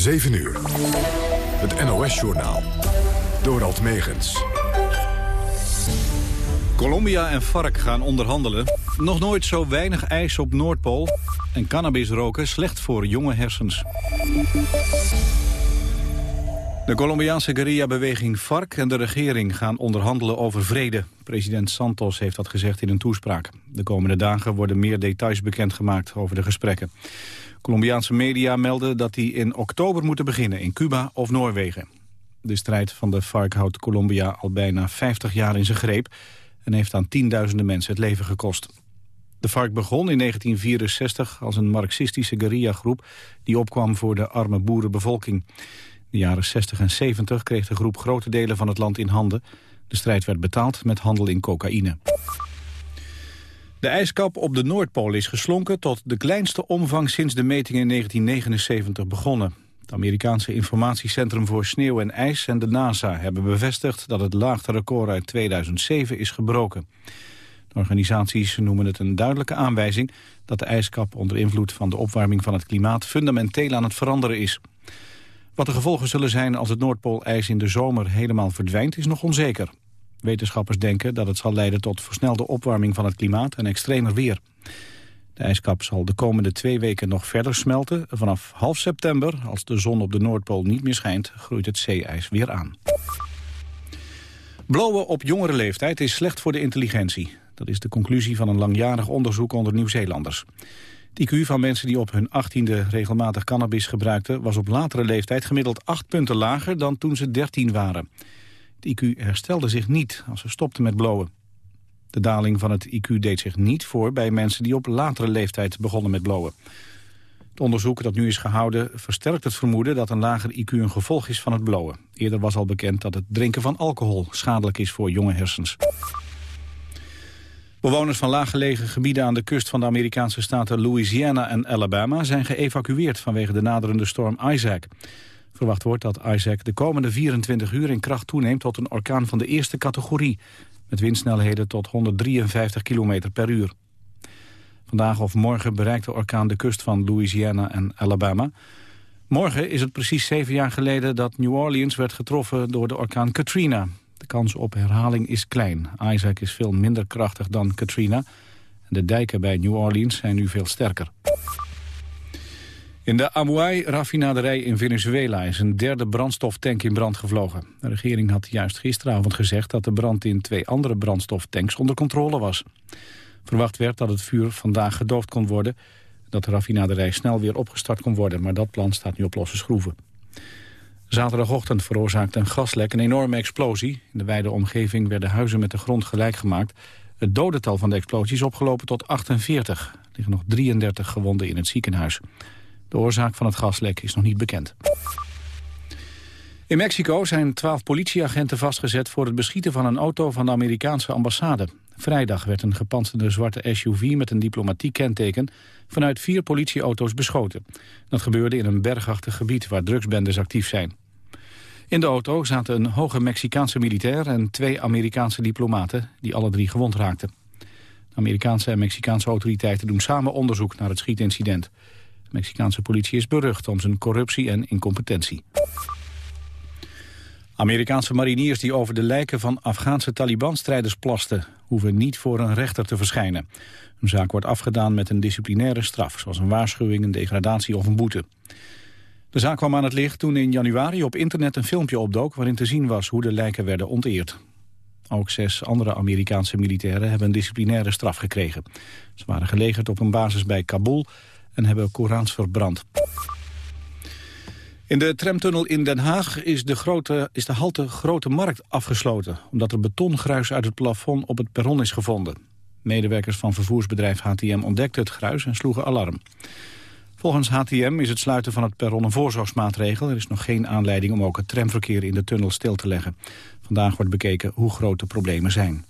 7 uur. Het NOS-journaal. Dorald Megens. Colombia en FARC gaan onderhandelen. Nog nooit zo weinig ijs op Noordpool. En cannabis roken slecht voor jonge hersens. De Colombiaanse guerrilla-beweging FARC en de regering gaan onderhandelen over vrede. President Santos heeft dat gezegd in een toespraak. De komende dagen worden meer details bekendgemaakt over de gesprekken. Colombiaanse media melden dat die in oktober moeten beginnen in Cuba of Noorwegen. De strijd van de FARC houdt Colombia al bijna 50 jaar in zijn greep... en heeft aan tienduizenden mensen het leven gekost. De FARC begon in 1964 als een marxistische guerrillagroep... die opkwam voor de arme boerenbevolking. In de jaren 60 en 70 kreeg de groep grote delen van het land in handen. De strijd werd betaald met handel in cocaïne. De ijskap op de Noordpool is geslonken tot de kleinste omvang sinds de metingen in 1979 begonnen. Het Amerikaanse informatiecentrum voor sneeuw en ijs en de NASA hebben bevestigd dat het laagste record uit 2007 is gebroken. De organisaties noemen het een duidelijke aanwijzing dat de ijskap onder invloed van de opwarming van het klimaat fundamenteel aan het veranderen is. Wat de gevolgen zullen zijn als het Noordpoolijs in de zomer helemaal verdwijnt is nog onzeker. Wetenschappers denken dat het zal leiden tot versnelde opwarming van het klimaat en extremer weer. De ijskap zal de komende twee weken nog verder smelten. Vanaf half september, als de zon op de Noordpool niet meer schijnt, groeit het zeeijs weer aan. Blowen op jongere leeftijd is slecht voor de intelligentie. Dat is de conclusie van een langjarig onderzoek onder Nieuw-Zeelanders. Het IQ van mensen die op hun achttiende regelmatig cannabis gebruikten... was op latere leeftijd gemiddeld acht punten lager dan toen ze 13 waren. Het IQ herstelde zich niet als ze stopten met blowen. De daling van het IQ deed zich niet voor bij mensen die op latere leeftijd begonnen met blowen. Het onderzoek dat nu is gehouden versterkt het vermoeden dat een lager IQ een gevolg is van het blowen. Eerder was al bekend dat het drinken van alcohol schadelijk is voor jonge hersens. Bewoners van laaggelegen gebieden aan de kust van de Amerikaanse staten Louisiana en Alabama zijn geëvacueerd vanwege de naderende storm Isaac. Verwacht wordt dat Isaac de komende 24 uur in kracht toeneemt tot een orkaan van de eerste categorie, met windsnelheden tot 153 km per uur. Vandaag of morgen bereikt de orkaan de kust van Louisiana en Alabama. Morgen is het precies zeven jaar geleden dat New Orleans werd getroffen door de orkaan Katrina. De kans op herhaling is klein. Isaac is veel minder krachtig dan Katrina. De dijken bij New Orleans zijn nu veel sterker. In de Amuay-raffinaderij in Venezuela is een derde brandstoftank in brand gevlogen. De regering had juist gisteravond gezegd dat de brand in twee andere brandstoftanks onder controle was. Verwacht werd dat het vuur vandaag gedoofd kon worden, dat de raffinaderij snel weer opgestart kon worden, maar dat plan staat nu op losse schroeven. Zaterdagochtend veroorzaakte een gaslek een enorme explosie. In de wijde omgeving werden huizen met de grond gelijk gemaakt. Het dodental van de explosie is opgelopen tot 48. Er liggen nog 33 gewonden in het ziekenhuis. De oorzaak van het gaslek is nog niet bekend. In Mexico zijn twaalf politieagenten vastgezet voor het beschieten van een auto van de Amerikaanse ambassade. Vrijdag werd een gepantserde zwarte SUV met een diplomatiek kenteken vanuit vier politieauto's beschoten. Dat gebeurde in een bergachtig gebied waar drugsbendes actief zijn. In de auto zaten een hoge Mexicaanse militair en twee Amerikaanse diplomaten die alle drie gewond raakten. De Amerikaanse en Mexicaanse autoriteiten doen samen onderzoek naar het schietincident. De Mexicaanse politie is berucht om zijn corruptie en incompetentie. Amerikaanse mariniers die over de lijken van Afghaanse Taliban-strijders plasten... hoeven niet voor een rechter te verschijnen. Een zaak wordt afgedaan met een disciplinaire straf... zoals een waarschuwing, een degradatie of een boete. De zaak kwam aan het licht toen in januari op internet een filmpje opdook... waarin te zien was hoe de lijken werden onteerd. Ook zes andere Amerikaanse militairen hebben een disciplinaire straf gekregen. Ze waren gelegerd op een basis bij Kabul en hebben Korans verbrand. In de tramtunnel in Den Haag is de, grote, is de halte Grote Markt afgesloten... omdat er betongruis uit het plafond op het perron is gevonden. Medewerkers van vervoersbedrijf HTM ontdekten het gruis en sloegen alarm. Volgens HTM is het sluiten van het perron een voorzorgsmaatregel. Er is nog geen aanleiding om ook het tramverkeer in de tunnel stil te leggen. Vandaag wordt bekeken hoe groot de problemen zijn.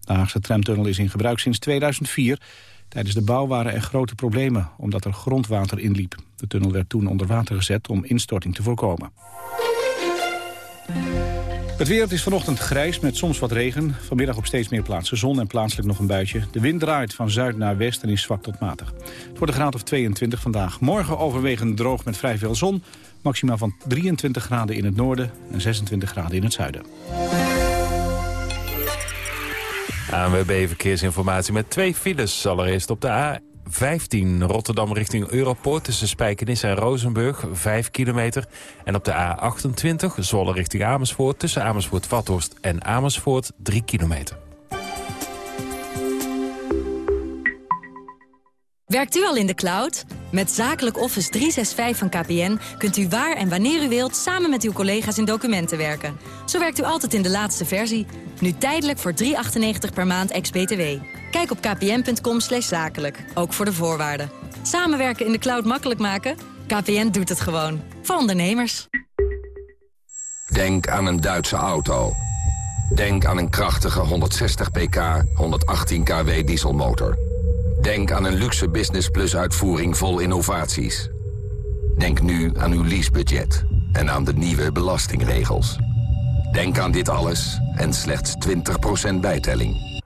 De Haagse tramtunnel is in gebruik sinds 2004... Tijdens de bouw waren er grote problemen, omdat er grondwater inliep. De tunnel werd toen onder water gezet om instorting te voorkomen. Het weer is vanochtend grijs met soms wat regen. Vanmiddag op steeds meer plaatsen zon en plaatselijk nog een buitje. De wind draait van zuid naar west en is zwak tot matig. Het wordt graad of 22 vandaag. Morgen overwegend droog met vrij veel zon. Maxima van 23 graden in het noorden en 26 graden in het zuiden. ANWB Verkeersinformatie met twee files. Allereerst op de A15 Rotterdam richting Europoort... tussen Spijkenis en Rozenburg, 5 kilometer. En op de A28 Zwolle richting Amersfoort... tussen Amersfoort-Vathorst en Amersfoort, 3 kilometer. Werkt u al in de cloud? Met Zakelijk Office 365 van KPN kunt u waar en wanneer u wilt... samen met uw collega's in documenten werken. Zo werkt u altijd in de laatste versie. Nu tijdelijk voor 3,98 per maand ex-BTW. Kijk op kpn.com zakelijk, ook voor de voorwaarden. Samenwerken in de cloud makkelijk maken? KPN doet het gewoon. Voor ondernemers. Denk aan een Duitse auto. Denk aan een krachtige 160 pk, 118 kW dieselmotor. Denk aan een luxe Business Plus uitvoering vol innovaties. Denk nu aan uw leasebudget en aan de nieuwe belastingregels. Denk aan dit alles en slechts 20% bijtelling.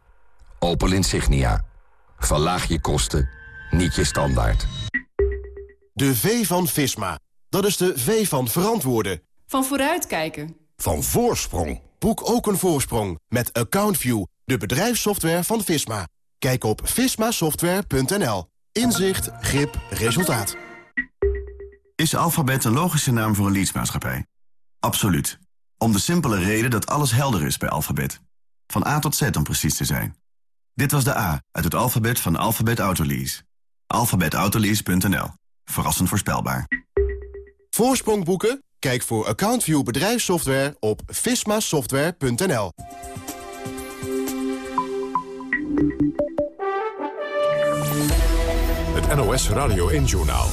Opel Insignia. Verlaag je kosten, niet je standaard. De V van Visma. Dat is de V van verantwoorden. Van vooruitkijken. Van voorsprong. Boek ook een voorsprong met AccountView, de bedrijfssoftware van Visma. Kijk op vismasoftware.nl. Inzicht, grip, resultaat. Is Alphabet een logische naam voor een leadsmaatschappij? Absoluut. Om de simpele reden dat alles helder is bij Alphabet. Van A tot Z om precies te zijn. Dit was de A uit het alfabet van Alphabet Autolease. Alphabetautolease.nl. Verrassend voorspelbaar. Voorsprong boeken? Kijk voor AccountView bedrijfssoftware op vismasoftware.nl. NOS Radio 1-journaal.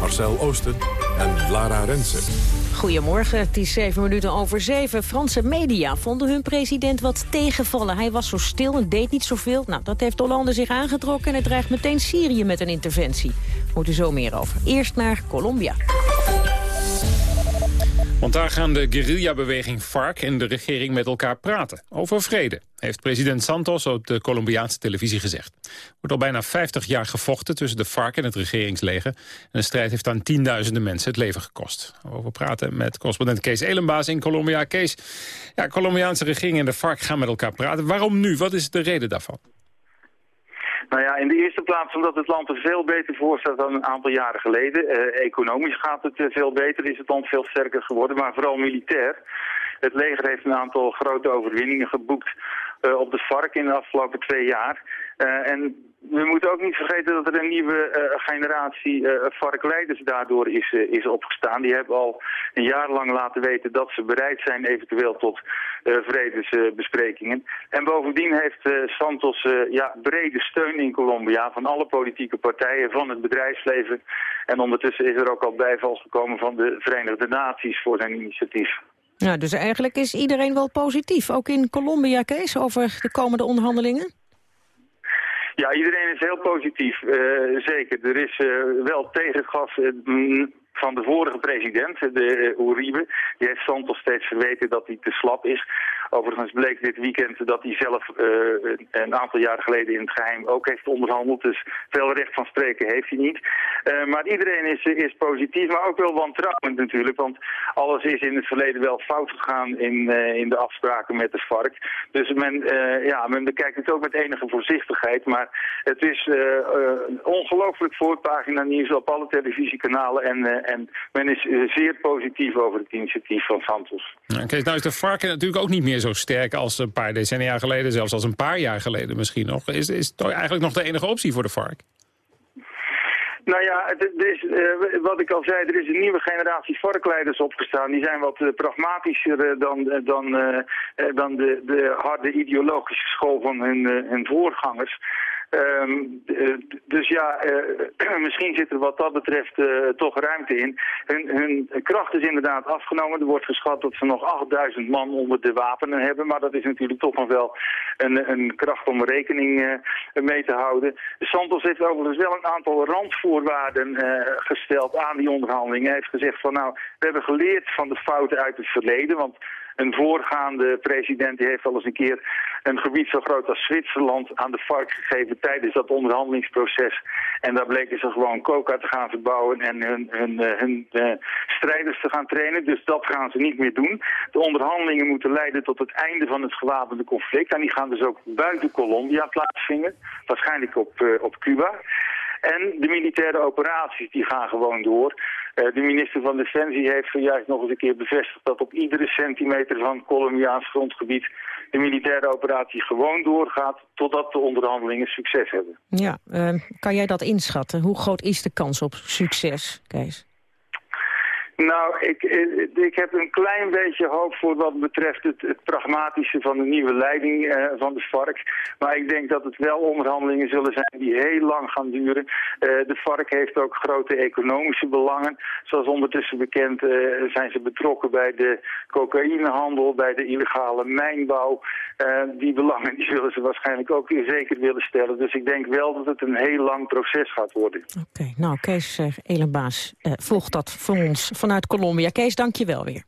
Marcel Oosten en Lara Rensen. Goedemorgen, het is zeven minuten over zeven. Franse media vonden hun president wat tegenvallen. Hij was zo stil en deed niet zoveel. Nou, dat heeft Hollande zich aangetrokken en het dreigt meteen Syrië met een interventie. Moet u zo meer over. Eerst naar Colombia. Want daar gaan de guerrillabeweging FARC en de regering met elkaar praten. Over vrede, heeft president Santos op de Colombiaanse televisie gezegd. Wordt al bijna 50 jaar gevochten tussen de FARC en het regeringsleger. En de strijd heeft aan tienduizenden mensen het leven gekost. Over praten met correspondent Kees Elenbaas in Colombia. Kees, ja, Colombiaanse regering en de FARC gaan met elkaar praten. Waarom nu? Wat is de reden daarvan? Nou ja, in de eerste plaats omdat het land er veel beter voor staat dan een aantal jaren geleden. Eh, economisch gaat het eh, veel beter, is het land veel sterker geworden, maar vooral militair. Het leger heeft een aantal grote overwinningen geboekt uh, op de vark in de afgelopen twee jaar. En we moeten ook niet vergeten dat er een nieuwe uh, generatie uh, varkleiders daardoor is, uh, is opgestaan. Die hebben al een jaar lang laten weten dat ze bereid zijn eventueel tot vredesbesprekingen. en bovendien heeft Santos ja, brede steun in Colombia van alle politieke partijen, van het bedrijfsleven. En ondertussen is er ook al bijval gekomen van de Verenigde Naties voor zijn initiatief. Ja, dus eigenlijk is iedereen wel positief, ook in Colombia, Kees, over de komende onderhandelingen? Ja, iedereen is heel positief, uh, zeker. Er is uh, wel tegengas uh, van de vorige president, de Uribe. Die heeft Santos steeds verweten dat hij te slap is. Overigens bleek dit weekend dat hij zelf uh, een aantal jaar geleden in het geheim ook heeft onderhandeld. Dus veel recht van spreken heeft hij niet. Maar iedereen is, positief, maar ook wel wantrouwend natuurlijk. Want alles is in het verleden wel fout gegaan in, in de afspraken met de FARC. Dus men, ja, men bekijkt het ook met enige voorzichtigheid. Maar het is ongelooflijk voorpagina nieuws op alle televisiekanalen. En, en men is zeer positief over het initiatief van Santos. Oké, okay, nou is de FARC natuurlijk ook niet meer zo sterk als een paar decennia geleden, zelfs als een paar jaar geleden misschien nog. Is, is het eigenlijk nog de enige optie voor de FARC? Nou ja, het, is, uh, wat ik al zei, er is een nieuwe generatie varkleiders opgestaan. Die zijn wat uh, pragmatischer uh, dan, dan, dan de, de harde ideologische school van hun, hun voorgangers. Um, dus ja, uh, misschien zit er wat dat betreft uh, toch ruimte in. Hun, hun, kracht is inderdaad afgenomen. Er wordt geschat dat ze nog 8000 man onder de wapenen hebben. Maar dat is natuurlijk toch nog wel een, een kracht om rekening mee te houden. Santos heeft overigens wel een aantal randvoorwaarden gesteld aan die onderhandelingen. Hij heeft gezegd van nou, we hebben geleerd van de fouten uit het verleden. Want Een voorgaande president heeft al eens een keer een gebied zo groot als Zwitserland aan de FARC gegeven tijdens dat onderhandelingsproces. En daar bleken ze gewoon coca te gaan verbouwen en hun, hun, hun, hun uh, strijders te gaan trainen. Dus dat gaan ze niet meer doen. De onderhandelingen moeten leiden tot het einde van het gewapende conflict. En die gaan dus ook buiten Colombia plaatsvinden. Waarschijnlijk op, uh, op Cuba. En de militaire operaties die gaan gewoon door. Uh, de minister van Defensie heeft zojuist nog eens een keer bevestigd dat op iedere centimeter van Colombiaans grondgebied de militaire operatie gewoon doorgaat totdat de onderhandelingen succes hebben. Ja, uh, kan jij dat inschatten? Hoe groot is de kans op succes, Kees? Nou, ik, ik heb een klein beetje hoop voor wat betreft het, pragmatische van de nieuwe leiding uh, van de FARC. Maar ik denk dat het wel onderhandelingen zullen zijn die heel lang gaan duren. Uh, de FARC heeft ook grote economische belangen. Zoals ondertussen bekend zijn ze betrokken bij de cocaïnehandel, bij de illegale mijnbouw. die belangen die zullen ze waarschijnlijk ook zeker willen stellen. Dus ik denk wel dat het een heel lang proces gaat worden. Oké, nou Kees Elenbaas volgt dat voor ons vanuit Colombia. Kees, dank je wel weer.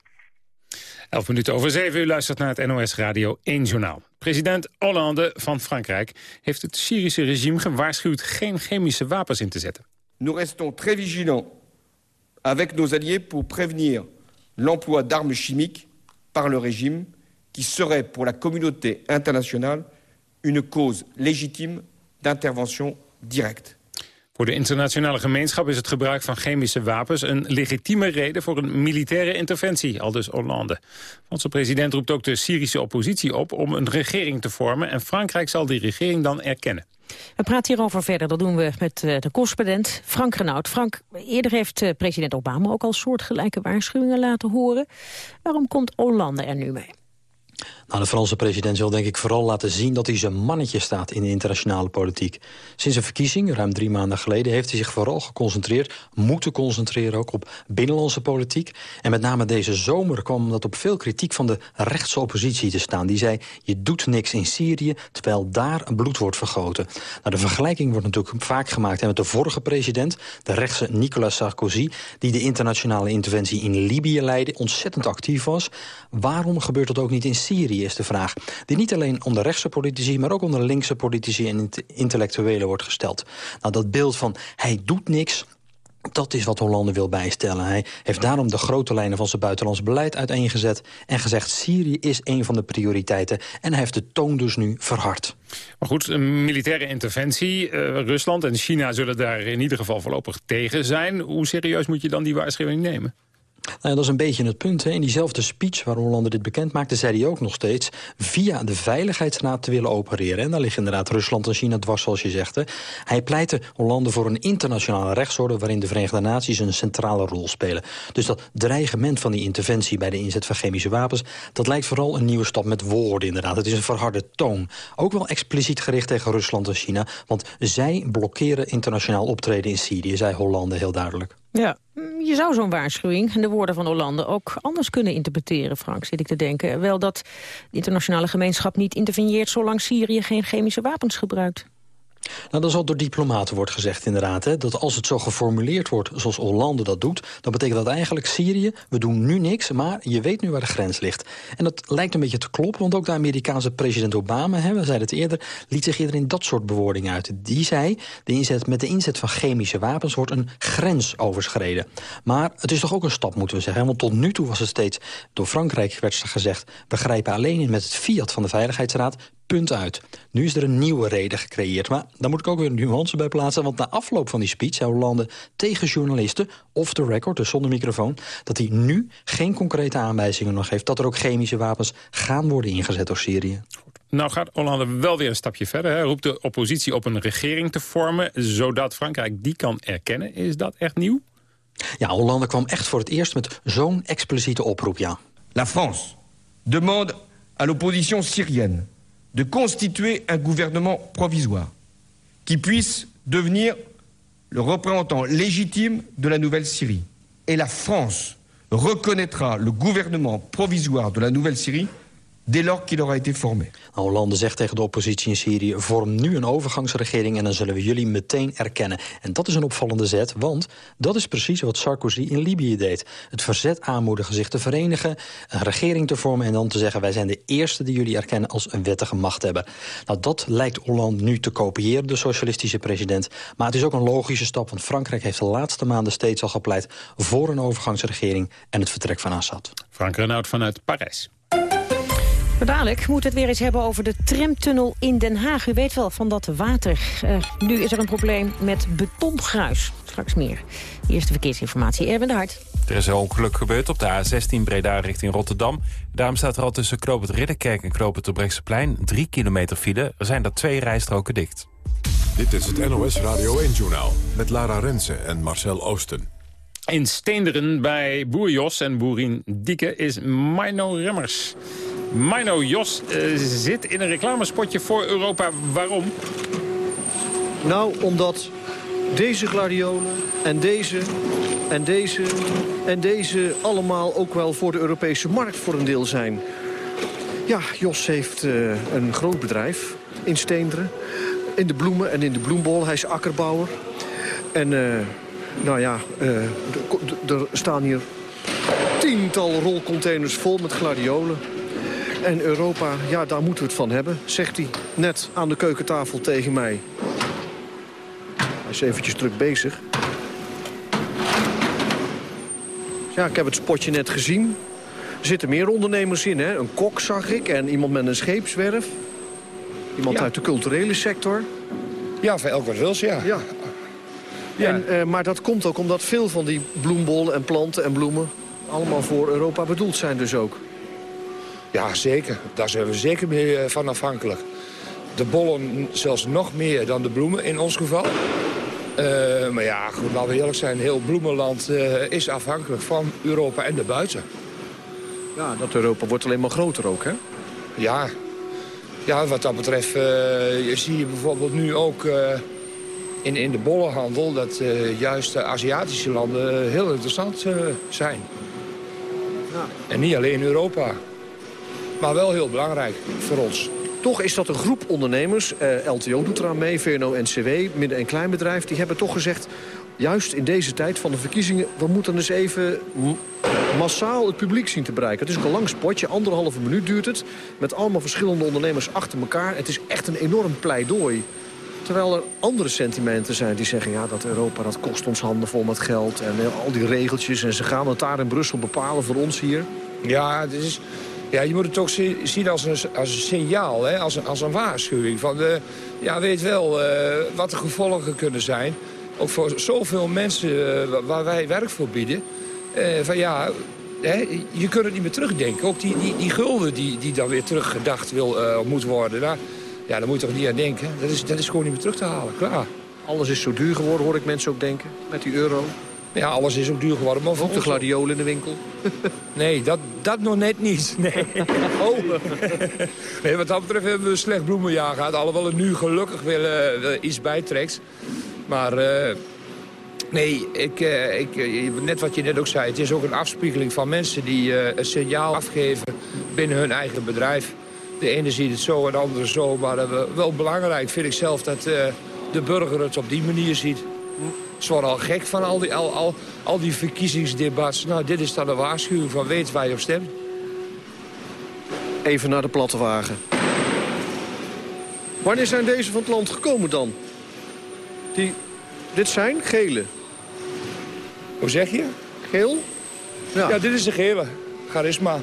11 minuten over 7 u luistert naar het NOS Radio 1 Journaal. President Hollande van Frankrijk heeft het Syrische regime gewaarschuwd geen chemische wapens in te zetten. Nous restons très vigilants avec nos alliés pour prévenir l'emploi d'armes chimiques par le régime qui serait pour la communauté internationale une cause légitime d'intervention directe. Voor de internationale gemeenschap is het gebruik van chemische wapens... een legitieme reden voor een militaire interventie, aldus Hollande. Onze president roept ook de Syrische oppositie op om een regering te vormen... en Frankrijk zal die regering dan erkennen. We praten hierover verder. Dat doen we met de correspondent Frank Renaud. Frank, eerder heeft president Obama ook al soortgelijke waarschuwingen laten horen. Waarom komt Hollande er nu mee? Nou, de Franse president wil denk ik vooral laten zien dat hij zijn mannetje staat in de internationale politiek. Sinds een verkiezing, ruim drie maanden geleden, heeft hij zich vooral geconcentreerd, moeten concentreren ook op binnenlandse politiek. En met name deze zomer kwam dat op veel kritiek van de rechtse oppositie te staan. Die zei, je doet niks in Syrië, terwijl daar bloed wordt vergoten. Nou, de vergelijking wordt natuurlijk vaak gemaakt met de vorige president, de rechtse Nicolas Sarkozy, die de internationale interventie in Libië leidde, ontzettend actief was. Waarom gebeurt dat ook niet in Syrië? Is de vraag. Die niet alleen onder rechtse politici, maar ook onder linkse politici en intellectuelen wordt gesteld. Nou, dat beeld van hij doet niks, dat is wat Hollande wil bijstellen. Hij heeft daarom de grote lijnen van zijn buitenlands beleid uiteengezet... en gezegd Syrië is een van de prioriteiten. En hij heeft de toon dus nu verhard. Maar goed, een militaire interventie. Uh, Rusland en China zullen daar in ieder geval voorlopig tegen zijn. Hoe serieus moet je dan die waarschuwing nemen? Nou dat is een beetje het punt. Hè. In diezelfde speech waar Hollande dit bekend maakte... zei hij ook nog steeds via de Veiligheidsraad te willen opereren. En daar liggen inderdaad Rusland en China dwars, zoals je zegt. Hè. Hij pleitte Hollande voor een internationale rechtsorde... waarin de Verenigde Naties een centrale rol spelen. Dus dat dreigement van die interventie bij de inzet van chemische wapens... dat lijkt vooral een nieuwe stap met woorden inderdaad. Het is een verharde toon. Ook wel expliciet gericht tegen Rusland en China. Want zij blokkeren internationaal optreden in Syrië, zei Hollande heel duidelijk. Ja, je zou zo'n waarschuwing, de woorden van Hollande, ook anders kunnen interpreteren, Frank, zit ik te denken. Wel dat de internationale gemeenschap niet interveneert zolang Syrië geen chemische wapens gebruikt. Nou, dat is al door diplomaten wordt gezegd inderdaad. Hè, dat als het zo geformuleerd wordt zoals Hollande dat doet... dan betekent dat eigenlijk Syrië, we doen nu niks... maar je weet nu waar de grens ligt. En dat lijkt een beetje te kloppen, want ook de Amerikaanse president Obama... Hè, we zeiden het eerder, liet zich eerder in dat soort bewoordingen uit. Die zei, de inzet, met de inzet van chemische wapens wordt een grens overschreden. Maar het is toch ook een stap, moeten we zeggen. Want tot nu toe was het steeds, door Frankrijk werd gezegd... we grijpen alleen in met het fiat van de Veiligheidsraad punt uit. Nu is er een nieuwe reden gecreëerd. Maar daar moet ik ook weer een nuance bij plaatsen. Want na afloop van die speech zei Hollande tegen journalisten... off the record, dus zonder microfoon... dat hij nu geen concrete aanwijzingen nog heeft... dat er ook chemische wapens gaan worden ingezet door Syrië. Nou gaat Hollande wel weer een stapje verder. Hij roept de oppositie op een regering te vormen... zodat Frankrijk die kan erkennen. Is dat echt nieuw? Ja, Hollande kwam echt voor het eerst met zo'n expliciete oproep, ja. La France demande à l'opposition syrienne de constituer un gouvernement provisoire qui puisse devenir le représentant légitime de la nouvelle Syrie. Et la France reconnaîtra le gouvernement provisoire de la nouvelle Syrie dès lors qu'il aura été formé. Nou, Hollande zegt tegen de oppositie in Syrië... vorm nu een overgangsregering en dan zullen we jullie meteen erkennen. En dat is een opvallende zet, want dat is precies wat Sarkozy in Libië deed. Het verzet aanmoedigen zich te verenigen, een regering te vormen... en dan te zeggen, wij zijn de eerste die jullie erkennen als een wettige macht hebben. Nou, dat lijkt Hollande nu te kopiëren, de socialistische president. Maar het is ook een logische stap, want Frankrijk heeft de laatste maanden steeds al gepleit... voor een overgangsregering en het vertrek van Assad. Frank Renaud vanuit Parijs. Maar dadelijk moet het weer eens hebben over de tramtunnel in Den Haag. U weet wel, van dat water. Uh, nu is er een probleem met betongruis. Straks meer. Eerste verkeersinformatie, Erwin de Hart. Er is een ongeluk gebeurd op de A16 Breda richting Rotterdam. Daarom staat er al tussen Knoop het Ridderkerk en Knoop het Terbrechtseplein... drie kilometer file. Er zijn daar twee rijstroken dicht. Dit is het NOS Radio 1-journaal met Lara Rensen en Marcel Oosten. In Steenderen bij boer Jos en boerin Dieke is Mino Remmers. Mino Jos uh, zit in een reclamespotje voor Europa. Waarom? Nou, omdat deze gladiolen en deze en deze en deze allemaal ook wel voor de Europese markt voor een deel zijn. Ja, Jos heeft uh, een groot bedrijf in Steenderen. In de bloemen en in de bloembol. Hij is akkerbouwer. En uh, nou ja, er staan hier tiental rolcontainers vol met gladiolen. En Europa, ja, daar moeten we het van hebben, zegt hij net aan de keukentafel tegen mij. Hij is eventjes druk bezig. Ja, ik heb het spotje net gezien. Er zitten meer ondernemers in, hè. Een kok zag ik en iemand met een scheepswerf. Iemand Ja. uit de culturele sector. Ja, voor elk wat wils, ja. Ja. En, eh, maar dat komt ook omdat veel van die bloembollen en planten en bloemen... allemaal voor Europa bedoeld zijn dus ook. Ja, zeker. Daar zijn we zeker mee eh, van afhankelijk. De bollen zelfs nog meer dan de bloemen in ons geval. Eh, maar ja, goed, laten we eerlijk zijn. Heel bloemenland eh, is afhankelijk van Europa en de buiten. Ja, dat Europa wordt alleen maar groter ook, hè? Ja, ja wat dat betreft je zie je bijvoorbeeld nu ook eh, in, in de bollenhandel... dat eh, juist de Aziatische landen heel interessant eh, zijn. En niet alleen Europa. Maar wel heel belangrijk voor ons. Toch is dat een groep ondernemers, eh, LTO doet eraan mee, VNO-NCW, midden- en kleinbedrijf... die hebben toch gezegd, juist in deze tijd van de verkiezingen... we moeten eens even massaal het publiek zien te bereiken. Het is ook een lang spotje, anderhalve minuut duurt het... met allemaal verschillende ondernemers achter elkaar. Het is echt een enorm pleidooi. Terwijl er andere sentimenten zijn die zeggen... ja, dat Europa dat kost ons handen vol met geld en eh, al die regeltjes... en ze gaan het daar in Brussel bepalen voor ons hier. Ja, het is, ja je moet het toch zi- zien als een, als een signaal, hè? Als, een, als een waarschuwing. Van de, ja, weet wel eh, wat de gevolgen kunnen zijn. Ook voor zoveel mensen eh, wa- waar wij werk voor bieden. Eh, van ja, je kunt het niet meer terugdenken. Ook die, die, die gulden die, die dan weer teruggedacht wil, eh, moet worden. Nou, ja, daar moet je toch niet aan denken. Dat is, dat is gewoon niet meer terug te halen, klaar. Alles is zo duur geworden, hoor ik mensen ook denken, met die euro. Ja, alles is ook duur geworden. Maar Ook de gladiolen in de winkel. Nee, dat, dat nog net niet. Nee. Oh. nee, wat dat betreft hebben we een slecht bloemenjaar gehad. Alhoewel het nu gelukkig weer eh, iets bijtrekt. Maar eh, nee, ik, eh, ik, eh, net wat je net ook zei. Het is ook een afspiegeling van mensen die een signaal afgeven binnen hun eigen bedrijf. De ene ziet het zo en de andere zo. Maar eh, wel belangrijk vind ik zelf dat eh, de burger het op die manier ziet. Ze worden al gek van al die, al, al, al die verkiezingsdebats. Nou, dit is dan een waarschuwing van weet waar je op stemt. Even naar de platte wagen. Wanneer zijn deze van het land gekomen dan? Die, dit zijn gele. Hoe zeg je? Geel? Ja, dit is de gele. Charisma.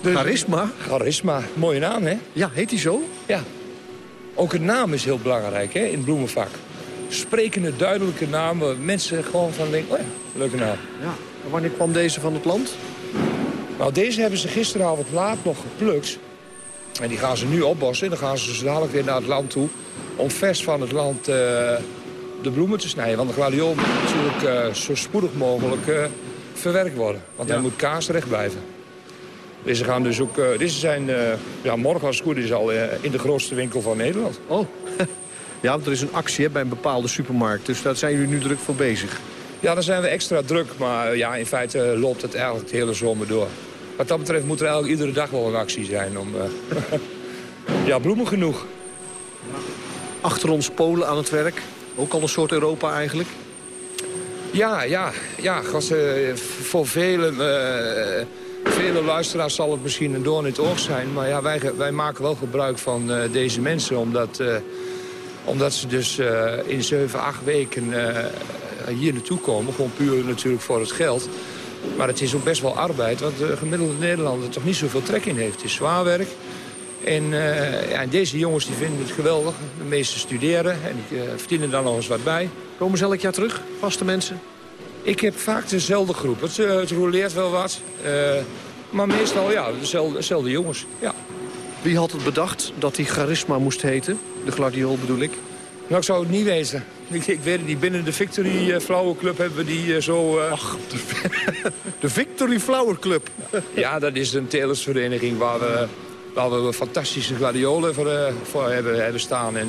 De- Charisma? Charisma. Mooie naam, hè? Ja, heet die zo? Ja. Ook een naam is heel belangrijk, hè, in het bloemenvak. Sprekende, duidelijke namen. Mensen gewoon van denken, oh ja, leuke naam. Ja. En wanneer kwam deze van het land? Nou, deze hebben ze gisteravond laat nog geplukt. En die gaan ze nu opbossen. En dan gaan ze zo dadelijk weer naar het land toe. Om vers van het land eh, de bloemen te snijden. Want de gladiool moet natuurlijk eh, zo spoedig mogelijk eh, verwerkt worden. Want hij moet kaasrecht blijven. Deze gaan dus ook... deze zijn eh, ja, morgen als het goed is al eh, in de grootste winkel van Nederland. Oh. Ja, want er is een actie hè, bij een bepaalde supermarkt. Dus daar zijn jullie nu druk voor bezig. Ja, dan zijn we extra druk. Maar ja, in feite loopt het eigenlijk de hele zomer door. wat dat betreft moet er eigenlijk iedere dag wel een actie zijn om... ja, bloemen genoeg. Achter ons Polen aan het werk. Ook al een soort Europa eigenlijk. Ja, ja, ja. Voor vele, uh, vele luisteraars zal het misschien een doorn in het oog zijn. Maar ja, wij, wij maken wel gebruik van uh, deze mensen. Omdat, uh, omdat ze dus in 7, 8 weken hier naartoe komen. Gewoon puur natuurlijk voor het geld. Maar het is ook best wel arbeid. Want de gemiddelde Nederlander toch niet zoveel trek in heeft. Het is zwaar werk. En, ja, deze jongens die vinden het geweldig. De meeste studeren en die verdienen daar nog eens wat bij. Komen ze elk jaar terug, vaste mensen? Ik heb vaak dezelfde groep. Het, uh, het roleert wel wat. maar meestal ja, dezelfde, dezelfde, jongens. Ja. Wie had het bedacht dat die charisma moest heten? De gladiool bedoel ik. Nou, ik zou het niet weten. Ik, ik weet het niet. Binnen de Victory Flower Club hebben we die zo... Ach, de, de Victory Flower Club. ja, dat is een telersvereniging waar we waar we fantastische gladiolen voor, voor hebben, hebben staan. En,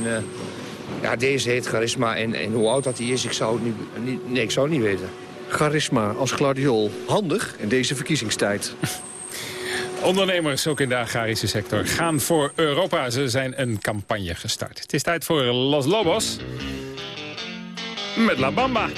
ja, deze heet Charisma. En, en hoe oud dat die is, ik zou het niet, niet, nee, ik zou het niet weten. Charisma als gladiool. Handig in deze verkiezingstijd. Ondernemers, ook in de agrarische sector, gaan voor Europa. Ze zijn een campagne gestart. Het is tijd voor Los Lobos met La Bamba.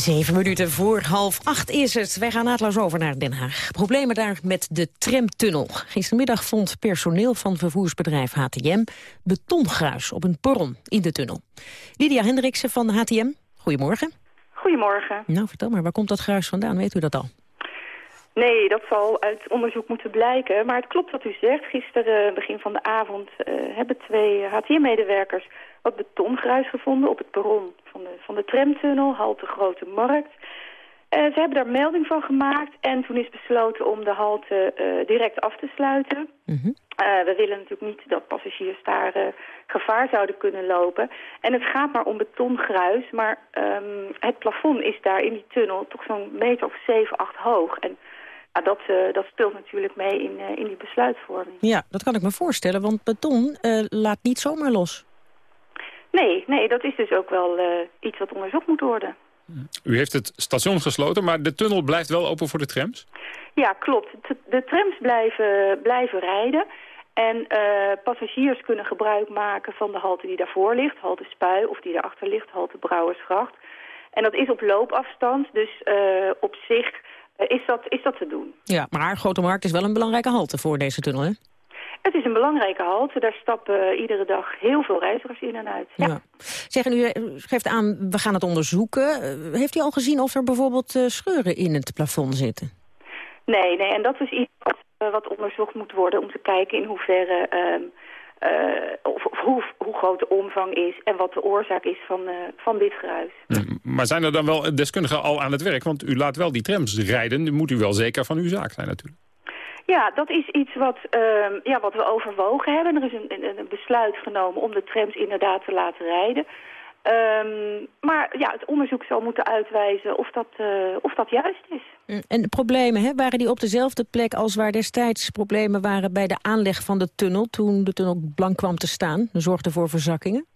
Zeven minuten voor half acht is het. Wij gaan naadloos over naar Den Haag. Problemen daar met de tramtunnel. Gistermiddag vond personeel van vervoersbedrijf HTM... betongruis op een perron in de tunnel. Lydia Hendriksen van HTM, goedemorgen. Goedemorgen. Nou, vertel maar, waar komt dat gruis vandaan? Weet u dat al? Nee, dat zal uit onderzoek moeten blijken. Maar het klopt wat u zegt. Gisteren, begin van de avond, uh, hebben twee HTM-medewerkers wat betongruis gevonden op het perron van de, van de tramtunnel, halte Grote Markt. Uh, ze hebben daar melding van gemaakt en toen is besloten om de halte uh, direct af te sluiten. Mm -hmm. uh, we willen natuurlijk niet dat passagiers daar gevaar zouden kunnen lopen. En het gaat maar om betongruis, maar um, het plafond is daar in die tunnel toch zo'n meter of 7, 8 hoog. En Ja, dat, dat speelt natuurlijk mee in, in die besluitvorming. Ja, dat kan ik me voorstellen, want beton laat niet zomaar los. Nee, nee, dat is dus ook wel iets wat onderzocht moet worden. U heeft het station gesloten, maar de tunnel blijft wel open voor de trams? Ja, klopt. De trams blijven, blijven rijden. En passagiers kunnen gebruik maken van de halte die daarvoor ligt, halte Spui, of die daarachter ligt, halte Brouwersgracht. En dat is op loopafstand, dus op zich is, dat, is dat te doen. Ja, maar Grote Markt is wel een belangrijke halte voor deze tunnel, hè? Het is een belangrijke halte. Daar stappen iedere dag heel veel reizigers in en uit. Ja. ja. Zeg, u geeft aan, we gaan het onderzoeken. Heeft u al gezien of er bijvoorbeeld scheuren in het plafond zitten? Nee, nee, en dat is iets wat, wat onderzocht moet worden... om te kijken in hoeverre... Uh, of, of hoe, hoe, groot de omvang is en wat de oorzaak is van, uh, van dit geruis. maar zijn er dan wel deskundigen al aan het werk? Want u laat wel die trams rijden, dan moet u wel zeker van uw zaak zijn natuurlijk. Ja, dat is iets wat, uh, ja, wat we overwogen hebben. Er is een, een, besluit genomen om de trams inderdaad te laten rijden. Um, maar ja, het onderzoek zal moeten uitwijzen of dat, uh, of dat juist is. Mm, en de problemen, hè, waren die op dezelfde plek als waar destijds problemen waren bij de aanleg van de tunnel, toen de tunnel blank kwam te staan, zorgde voor verzakkingen?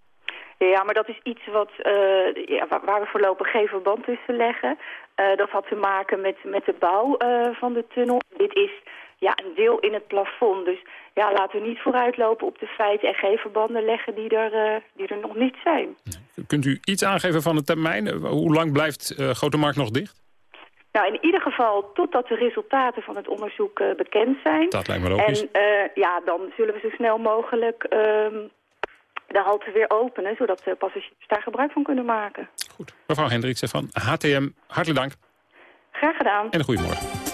Ja, maar dat is iets wat, uh, ja, waar we voorlopig geen verband tussen leggen. Uh, dat had te maken met, met de bouw van de tunnel. Dit is ja, een deel in het plafond. Dus ja, laten we niet vooruitlopen op de feiten en geen verbanden leggen die er, uh, die er nog niet zijn. Kunt u iets aangeven van de termijn? Hoe lang blijft uh, Grote Markt nog dicht? Nou, in ieder geval totdat de resultaten van het onderzoek uh, bekend zijn. Dat lijkt me logisch. En ja, dan zullen we zo snel mogelijk ehm, de halte weer openen... zodat de passagiers daar gebruik van kunnen maken. Goed. Mevrouw Hendriksen van HTM, hartelijk dank. Graag gedaan. En een goedemorgen.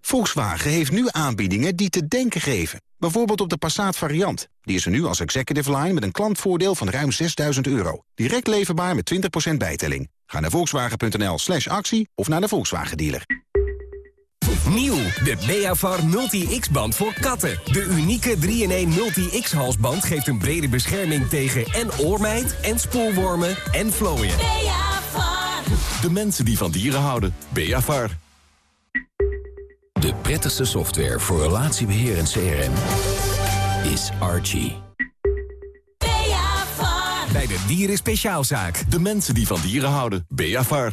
Volkswagen heeft nu aanbiedingen die te denken geven. Bijvoorbeeld op de Passat variant. Die is er nu als executive line met een klantvoordeel van ruim 6000 euro. Direct leverbaar met 20% bijtelling. Ga naar volkswagen.nl slash actie of naar de Volkswagen dealer. Nieuw, de Beavar Multi-X-band voor katten. De unieke 3-in-1 Multi-X-halsband geeft een brede bescherming tegen en oormijt... en spoelwormen en vlooien. Beavar. De mensen die van dieren houden. Beavar. De prettigste software voor relatiebeheer en CRM is Archie. Bij de Dieren Speciaalzaak. De mensen die van dieren houden. Beavar.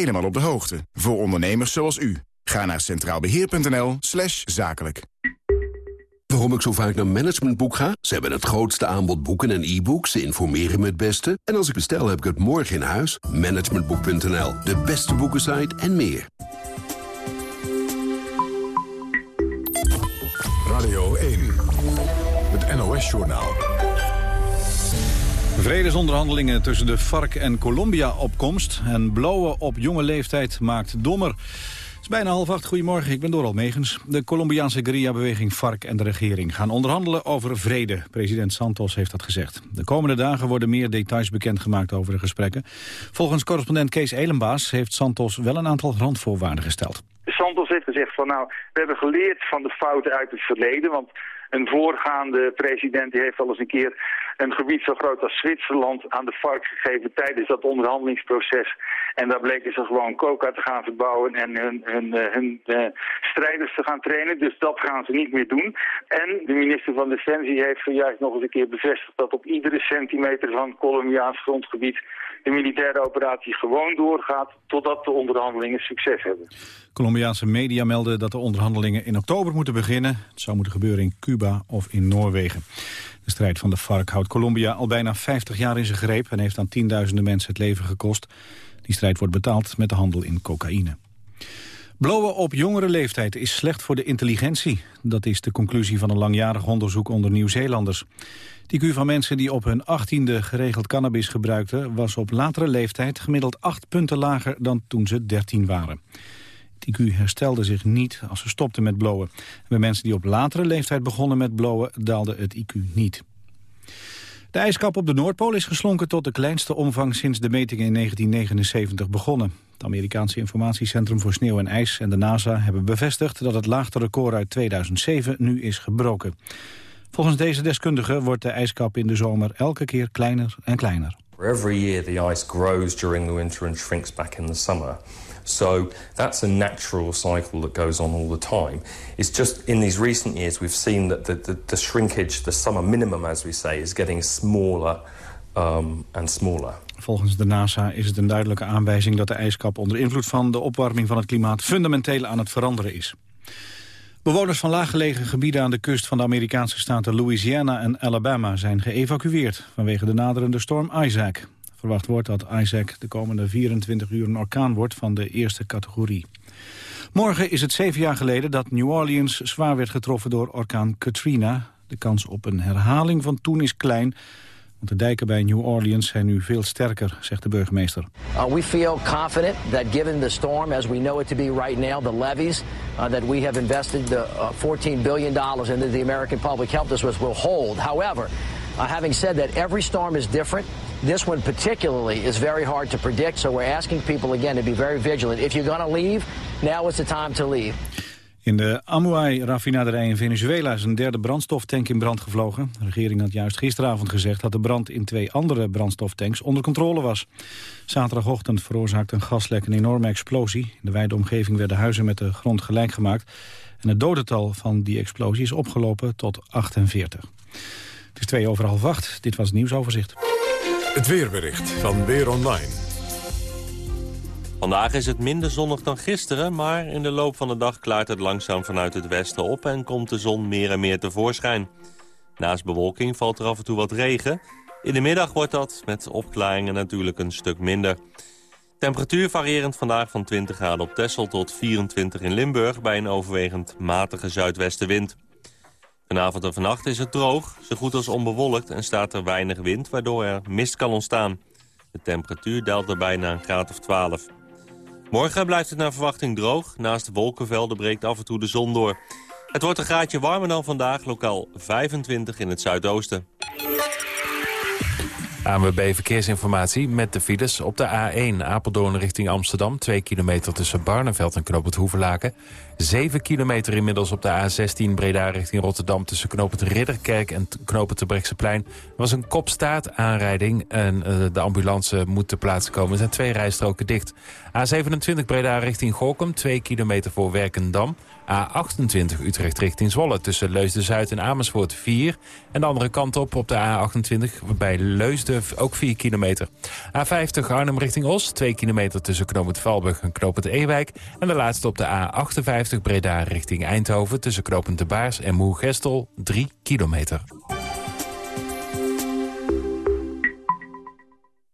op de hoogte. Voor ondernemers zoals u. Ga naar centraalbeheer.nl slash zakelijk. Waarom ik zo vaak naar Managementboek ga? Ze hebben het grootste aanbod boeken en e-books. Ze informeren me het beste. En als ik bestel, heb ik het morgen in huis. Managementboek.nl, de beste boekensite en meer. Radio 1, het NOS-journaal. Vredesonderhandelingen tussen de FARC en Colombia op komst. En blowen op jonge leeftijd maakt dommer. Het is bijna half acht. Goedemorgen, ik ben Doral Megens. De Colombiaanse guerrilla-beweging FARC en de regering gaan onderhandelen over vrede. President Santos heeft dat gezegd. De komende dagen worden meer details bekendgemaakt over de gesprekken. Volgens correspondent Kees Elenbaas heeft Santos wel een aantal randvoorwaarden gesteld. Santos heeft gezegd van nou, we hebben geleerd van de fouten uit het verleden, want Een voorgaande president die heeft al eens een keer een gebied zo groot als Zwitserland aan de FARC gegeven tijdens dat onderhandelingsproces. En daar bleken ze gewoon coca te gaan verbouwen en hun, hun, eh, hun, uh, strijders te gaan trainen. Dus dat gaan ze niet meer doen. En de minister van Defensie heeft zojuist nog eens een keer bevestigd dat op iedere centimeter van Colombiaans grondgebied de militaire operatie gewoon doorgaat totdat de onderhandelingen succes hebben. Colombiaanse media melden dat de onderhandelingen in oktober moeten beginnen. Het zou moeten gebeuren in Cuba of in Noorwegen. De strijd van de FARC houdt Colombia al bijna 50 jaar in zijn greep... en heeft aan tienduizenden mensen het leven gekost. Die strijd wordt betaald met de handel in cocaïne. Blowen op jongere leeftijd is slecht voor de intelligentie. Dat is de conclusie van een langjarig onderzoek onder Nieuw-Zeelanders. De IQ van mensen die op hun achttiende geregeld cannabis gebruikten... was op latere leeftijd gemiddeld acht punten lager dan toen ze 13 waren. IQ herstelde zich niet als ze stopten met blowen. bij mensen die op latere leeftijd begonnen met blowen daalde het IQ niet. De ijskap op de Noordpool is geslonken tot de kleinste omvang sinds de metingen in 1979 begonnen. Het Amerikaanse Informatiecentrum voor Sneeuw en IJs en de NASA hebben bevestigd dat het laagste record uit 2007 nu is gebroken. Volgens deze deskundigen wordt de ijskap in de zomer elke keer kleiner en kleiner. Every year the ice grows during the winter and shrinks back in the summer. So that's a natural cycle that goes on all the time. It's just in these recent years we've seen that the, the, the shrinkage, the summer minimum as we say, is getting smaller um, and smaller. Volgens de NASA is het een duidelijke aanwijzing dat de ijskap onder invloed van de opwarming van het klimaat fundamenteel aan het veranderen is. Bewoners van laaggelegen gebieden aan de kust van de Amerikaanse staten Louisiana en Alabama zijn geëvacueerd vanwege de naderende storm Isaac. Verwacht wordt dat Isaac de komende 24 uur een orkaan wordt van de eerste categorie. Morgen is het zeven jaar geleden dat New Orleans zwaar werd getroffen door orkaan Katrina. De kans op een herhaling van toen is klein, want de dijken bij New Orleans zijn nu veel sterker, zegt de burgemeester. Uh, we feel confident that given the storm as we know it to be right now, the levees uh, that we have invested the uh, 14 billion dollars into the American public helped us with will hold. However, uh, having said that, every storm is different. This one particularly is very hard to predict, so we're asking people again to be very vigilant. If you're going to leave, now is the time to leave. In de Amuay-raffinaderij in Venezuela is een derde brandstoftank in brand gevlogen. De regering had juist gisteravond gezegd dat de brand in twee andere brandstoftanks onder controle was. Zaterdagochtend veroorzaakte een gaslek een enorme explosie. In de wijde omgeving werden huizen met de grond gelijk gemaakt. En het dodental van die explosie is opgelopen tot 48. Het is twee over half acht. Dit was het nieuwsoverzicht. Het weerbericht van Weer Online. Vandaag is het minder zonnig dan gisteren, maar in de loop van de dag klaart het langzaam vanuit het westen op en komt de zon meer en meer tevoorschijn. Naast bewolking valt er af en toe wat regen. In de middag wordt dat met opklaringen natuurlijk een stuk minder. Temperatuur variërend vandaag van 20 graden op Texel tot 24 in Limburg... bij een overwegend matige zuidwestenwind. Vanavond en vannacht is het droog, zo goed als onbewolkt... en staat er weinig wind, waardoor er mist kan ontstaan. De temperatuur daalt er bijna een graad of 12. Morgen blijft het naar verwachting droog. Naast de wolkenvelden breekt af en toe de zon door. Het wordt een graadje warmer dan vandaag, lokaal 25 in het zuidoosten. ANWB Verkeersinformatie met de files op de A1 Apeldoorn richting Amsterdam. 2 kilometer tussen Barneveld en Knoop het Hoevelaken. 7 kilometer inmiddels op de A16 Breda richting Rotterdam... tussen Knoop Ridderkerk en Knoop het was een kopstaat aanrijding en uh, de ambulance moet ter plaatse komen. Er zijn twee rijstroken dicht. A27 Breda richting Gorkum, 2 kilometer voor Werkendam... A28 Utrecht richting Zwolle tussen Leusden-Zuid en Amersfoort 4. En de andere kant op op de A28 bij Leusden ook 4 kilometer. A50 Arnhem richting Os, 2 kilometer tussen Knoop Valburg en Knoop Ewijk. En de laatste op de A58 Breda richting Eindhoven tussen Knoop de Baars en Moergestel 3 kilometer.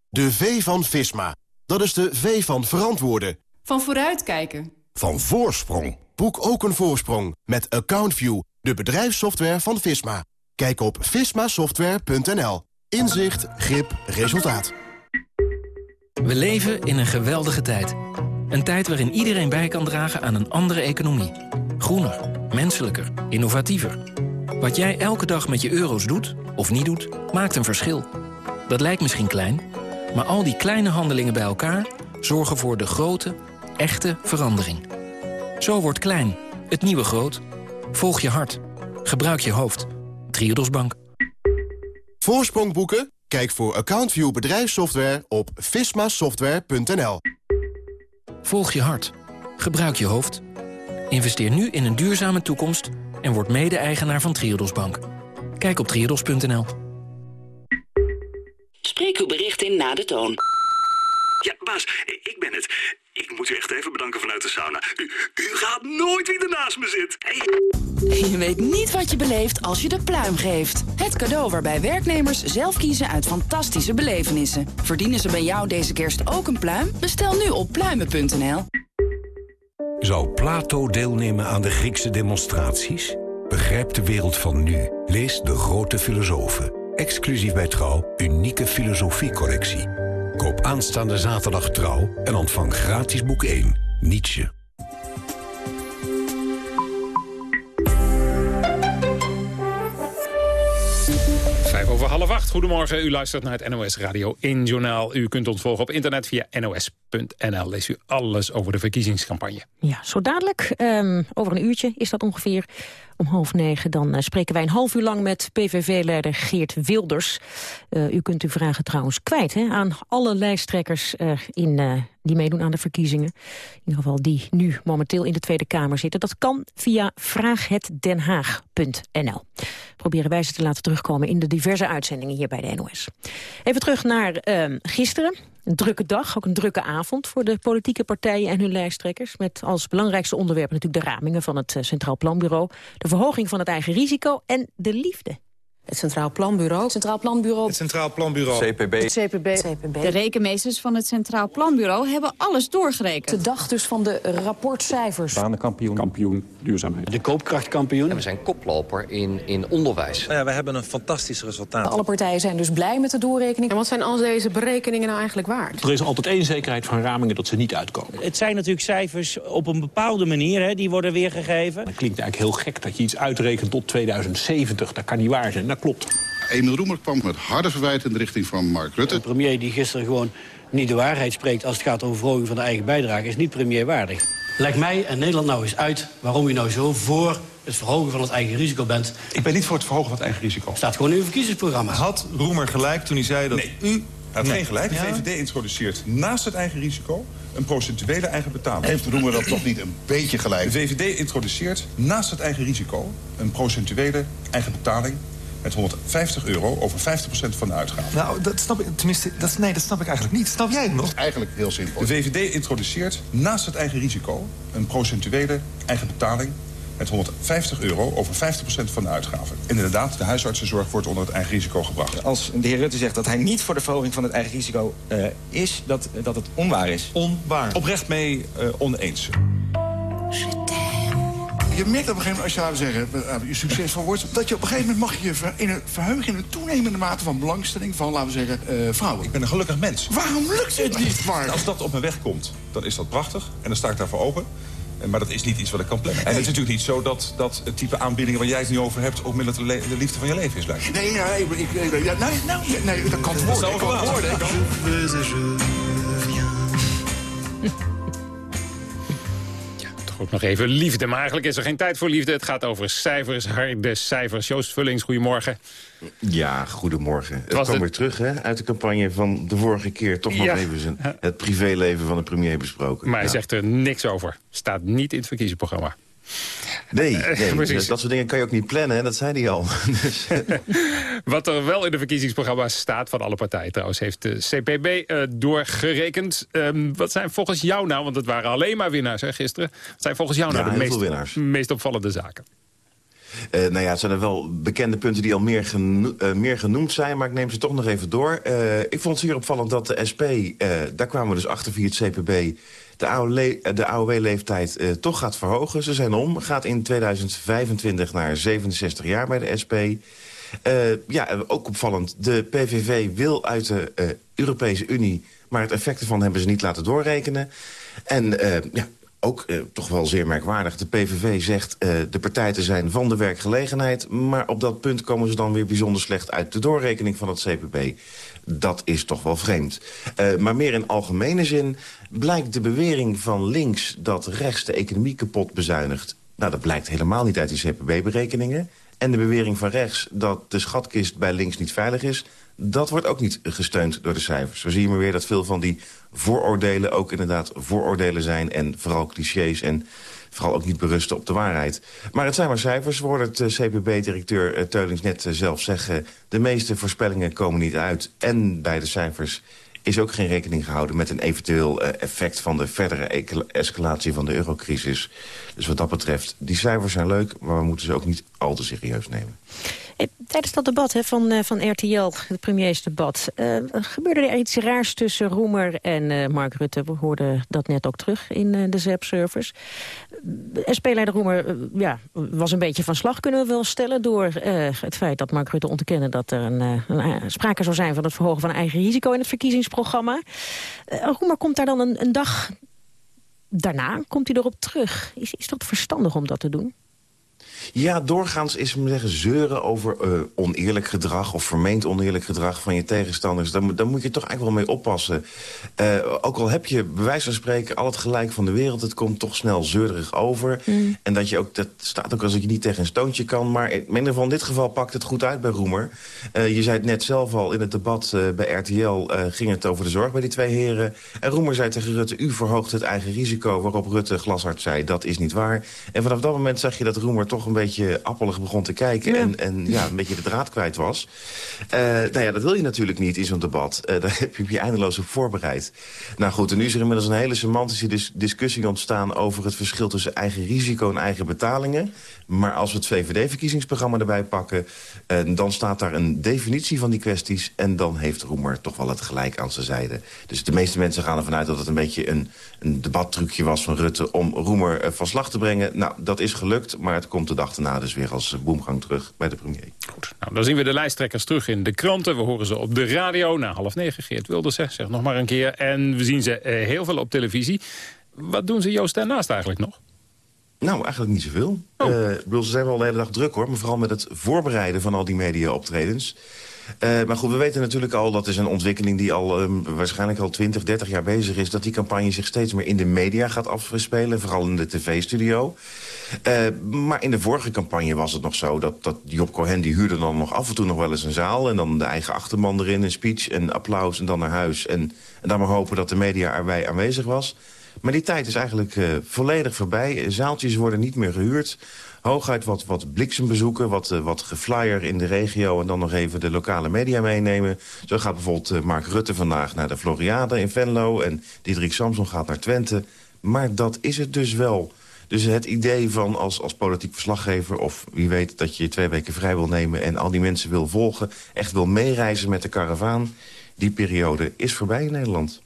De V van Visma. Dat is de V van verantwoorden. Van vooruitkijken. Van voorsprong. Boek ook een voorsprong met AccountView, de bedrijfssoftware van Visma. Kijk op vismasoftware.nl. Inzicht, grip, resultaat. We leven in een geweldige tijd. Een tijd waarin iedereen bij kan dragen aan een andere economie. Groener, menselijker, innovatiever. Wat jij elke dag met je euro's doet, of niet doet, maakt een verschil. Dat lijkt misschien klein, maar al die kleine handelingen bij elkaar... zorgen voor de grote, echte verandering. Zo wordt klein, het nieuwe groot. Volg je hart. Gebruik je hoofd. Triodos Bank. Voorsprong boeken? Kijk voor AccountView bedrijfssoftware op vismasoftware.nl. Volg je hart. Gebruik je hoofd. Investeer nu in een duurzame toekomst en word mede-eigenaar van Triodos Bank. Kijk op triodos.nl. Spreek uw bericht in na de toon. Ja, baas, ik ben het. Ik moet u echt even bedanken vanuit de sauna. U, u gaat nooit wie ernaast me zit. Je weet niet wat je beleeft als je de pluim geeft. Het cadeau waarbij werknemers zelf kiezen uit fantastische belevenissen. Verdienen ze bij jou deze kerst ook een pluim? Bestel nu op pluimen.nl. Zou Plato deelnemen aan de Griekse demonstraties? Begrijp de wereld van nu. Lees De Grote Filosofen. Exclusief bij Trouw, unieke filosofiecollectie. Koop aanstaande zaterdag Trouw en ontvang gratis boek 1, Nietzsche. Vijf over half acht. Goedemorgen, u luistert naar het NOS Radio 1 Journaal. U kunt ons volgen op internet via nos.nl. Lees u alles over de verkiezingscampagne. Ja, zo dadelijk, um, over een uurtje is dat ongeveer, om half negen... dan uh, spreken wij een half uur lang met PVV-leider Geert Wilders. Uh, u kunt uw vragen trouwens kwijt hè, aan alle lijsttrekkers uh, in, die meedoen aan de verkiezingen. In ieder geval die nu momenteel in de Tweede Kamer zitten. Dat kan via vraaghetdenhaag.nl. Proberen wij ze te laten terugkomen in de diverse uitzendingen hier bij de NOS. Even terug naar ehm, gisteren. Een drukke dag, ook een drukke avond voor de politieke partijen en hun lijsttrekkers. Met als belangrijkste onderwerp natuurlijk de ramingen van het Centraal Planbureau. De verhoging van het eigen risico en de liefde. Het Centraal Planbureau. Centraal Planbureau. Het Centraal Planbureau. CPB. Het CPB. CPB. De rekenmeesters van het Centraal Planbureau hebben alles doorgerekend. De dag dus van de rapportcijfers. Banenkampioen. Kampioen duurzaamheid. De koopkrachtkampioen. En we zijn koploper in, in onderwijs. Nou ja, we hebben een fantastisch resultaat. Alle partijen zijn dus blij met de doorrekening. En wat zijn al deze berekeningen nou eigenlijk waard? Er is altijd één zekerheid van ramingen dat ze niet uitkomen. Het zijn natuurlijk cijfers op een bepaalde manier, hè, die worden weergegeven. Het klinkt eigenlijk heel gek dat je iets uitrekent tot 2070. Dat kan niet waar zijn. Dat klopt. Emiel Roemer kwam met harde verwijten in de richting van Mark Rutte. Een premier die gisteren gewoon niet de waarheid spreekt... als het gaat om verhoging van de eigen bijdrage, is niet premierwaardig. Leg mij en Nederland nou eens uit waarom u nou zo voor het verhogen van het eigen risico bent. Ik ben niet voor het verhogen van het eigen risico. Staat gewoon in uw verkiezingsprogramma. Had Roemer gelijk toen hij zei dat nee. u... Hij had Nee. geen gelijk. De Ja. VVD introduceert naast het eigen risico een procentuele eigen betaling. Heeft Roemer dat toch niet een beetje gelijk? De VVD introduceert naast het eigen risico een procentuele eigen betaling met 150 euro over 50% van de uitgaven. Nou, dat snap ik. Tenminste, dat, is- nee, dat snap ik eigenlijk niet. Snap jij het nog? Eigenlijk heel simpel. De VVD introduceert naast het eigen risico een procentuele eigen betaling met 150 euro over 50% van de uitgaven. En inderdaad, de huisartsenzorg wordt onder het eigen risico gebracht. Als de heer Rutte zegt dat hij niet voor de verhoging van het eigen risico eh, is, dat, dat het onwaar is. Onwaar. Oprecht mee eh, oneens. Je merkt op een gegeven moment, als je laten zeggen, eh, je succesvol wordt... dat je op een gegeven moment mag je ver- in een verheugen in een toenemende mate van belangstelling van, laten we zeggen, eh, vrouwen. Ik ben een gelukkig mens. Waarom lukt het niet, Mark? Als dat op mijn weg komt, dan is dat prachtig. En dan sta ik daarvoor open. Maar dat is niet iets wat ik kan plannen. En het is natuurlijk niet zo dat, dat het type aanbiedingen waar jij het nu over hebt... ook middels de, liefde van je leven is, lijkt. Nee, nee, ik, ik, ik- ja, nee, nou, nee, dat kan het Dat worden. zou Dat kan het worden. ook nog even liefde. Maar eigenlijk is er geen tijd voor liefde. Het gaat over cijfers, harde cijfers. Joost Vullings, goedemorgen. Ja, goedemorgen. Het was kwam de- weer terug hè, uit de campagne van de vorige keer. Toch nog Ja. even zijn, het privéleven van de premier besproken. Maar hij Ja. zegt er niks over. Staat niet in het verkiezingsprogramma. Nee, Eh, nee precies. dus dat soort dingen kan je ook niet plannen. Hè? Dat zei hij al. dus, Wat er wel in de verkiezingsprogramma's staat van alle partijen trouwens... heeft de CPB eh, doorgerekend. Ehm, wat zijn volgens jou nou, want het waren alleen maar winnaars hè, gisteren... wat zijn volgens jou nou Ja, de meest, meest opvallende zaken? Eh, nou ja, het zijn er wel bekende punten die al meer, geno- meer genoemd zijn... maar ik neem ze toch nog even door. Ik vond het zeer opvallend dat de SP, daar kwamen we dus achter via het CPB... de AOW de AOW-leeftijd eh, toch gaat verhogen. Ze zijn om, gaat in 2025 naar 67 jaar bij de SP. Eh, ja, ook opvallend, de PVV wil uit de eh, Europese Unie... maar het effect ervan hebben ze niet laten doorrekenen. En ja, ook toch wel zeer merkwaardig. De PVV zegt de partij te zijn van de werkgelegenheid... maar op dat punt komen ze dan weer bijzonder slecht uit de doorrekening van het CPB. Dat is toch wel vreemd. Maar meer in algemene zin blijkt de bewering van links... dat rechts de economie kapot bezuinigt. Nou, dat blijkt helemaal niet uit die CPB-berekeningen. En de bewering van rechts dat de schatkist bij links niet veilig is... dat wordt ook niet gesteund door de cijfers. Zo zie je maar weer dat veel van die vooroordelen ook inderdaad vooroordelen zijn... en vooral clichés en vooral ook niet berusten op de waarheid. Maar het zijn maar cijfers, we het uh, CPB-directeur uh, Teulings net uh, zelf zeggen. De meeste voorspellingen komen niet uit. En bij de cijfers is ook geen rekening gehouden met een eventueel effect van de verdere escalatie van de eurocrisis. Dus wat dat betreft, die cijfers zijn leuk, maar we moeten ze ook niet al te serieus nemen. Eh, tijdens dat debat van, uh, van RTL, het premiersdebat... Uh, gebeurde er iets raars tussen Roemer en uh, Mark Rutte. We hoorden dat net ook terug in de ZAP-servers. SP-leider Roemer ja, was een beetje van slag, kunnen we wel stellen... door het feit dat Mark Rutte ontkende dat er een, een, sprake zou zijn... van het verhogen van eigen risico in het verkiezingsprogramma. Roemer komt daar dan een, een dag daarna, komt hij erop terug. Is, is dat verstandig om dat te doen? Ja, doorgaans is men zeggen zeuren over uh, oneerlijk gedrag... of vermeend oneerlijk gedrag van je tegenstanders. Daar, daar moet je toch eigenlijk wel mee oppassen. Uh, ook al heb je bij wijze van spreken al het gelijk van de wereld... het komt toch snel zeurig over. Mm. En dat je ook, dat staat ook als dat je niet tegen een stoontje kan. Maar in ieder geval in dit geval pakt het goed uit bij Roemer. Uh, je zei het net zelf al in het debat bij RTL... ging het over de zorg bij die twee heren. En Roemer zei tegen Rutte, u verhoogt het eigen risico... waarop Rutte glashard zei, dat is niet waar. En vanaf dat moment zag je dat Roemer toch een beetje appelig begon te kijken... En, en ja, een beetje de draad kwijt was. Uh, nou ja, dat wil je natuurlijk niet in zo'n debat. Uh, daar heb je je eindeloos op voorbereid. Nou goed, en nu is er inmiddels een hele semantische dis discussie ontstaan... over het verschil tussen eigen risico en eigen betalingen. Maar als we het VVD-verkiezingsprogramma erbij pakken... Uh, dan staat daar een definitie van die kwesties... en dan heeft Roemer toch wel het gelijk aan zijn zijde. Dus de meeste mensen gaan ervan uit dat het een beetje een, een debattrucje was van Rutte... om Roemer van slag te brengen. Nou, dat is gelukt, maar het komt de dag daarna dus weer als boemgang terug bij de premier. Goed, nou, dan zien we de lijsttrekkers terug in de kranten. We horen ze op de radio na half negen. Geert Wilders zeg, nog maar een keer. En we zien ze eh, heel veel op televisie. Wat doen ze Joost daarnaast eigenlijk nog? Nou, eigenlijk niet zoveel. Oh. Uh, ze zijn wel de hele dag druk hoor. Maar vooral met het voorbereiden van al die media-optredens. Uh, maar goed, we weten natuurlijk al, dat is een ontwikkeling die al um, waarschijnlijk al 20, 30 jaar bezig is... dat die campagne zich steeds meer in de media gaat afspelen, vooral in de tv-studio. Uh, maar in de vorige campagne was het nog zo dat, dat Job Cohen... die huurde dan nog af en toe nog wel eens een zaal... en dan de eigen achterman erin, een speech en applaus en dan naar huis. En, en dan maar hopen dat de media erbij aanwezig was. Maar die tijd is eigenlijk uh, volledig voorbij. Zaaltjes worden niet meer gehuurd. Hooguit wat, wat bliksembezoeken, wat, uh, wat geflyer in de regio... en dan nog even de lokale media meenemen. Zo gaat bijvoorbeeld uh, Mark Rutte vandaag naar de Floriade in Venlo... en Diederik Samson gaat naar Twente. Maar dat is het dus wel. Dus het idee van als, als politiek verslaggever... of wie weet dat je twee weken vrij wil nemen... en al die mensen wil volgen, echt wil meereizen met de karavaan... die periode is voorbij in Nederland.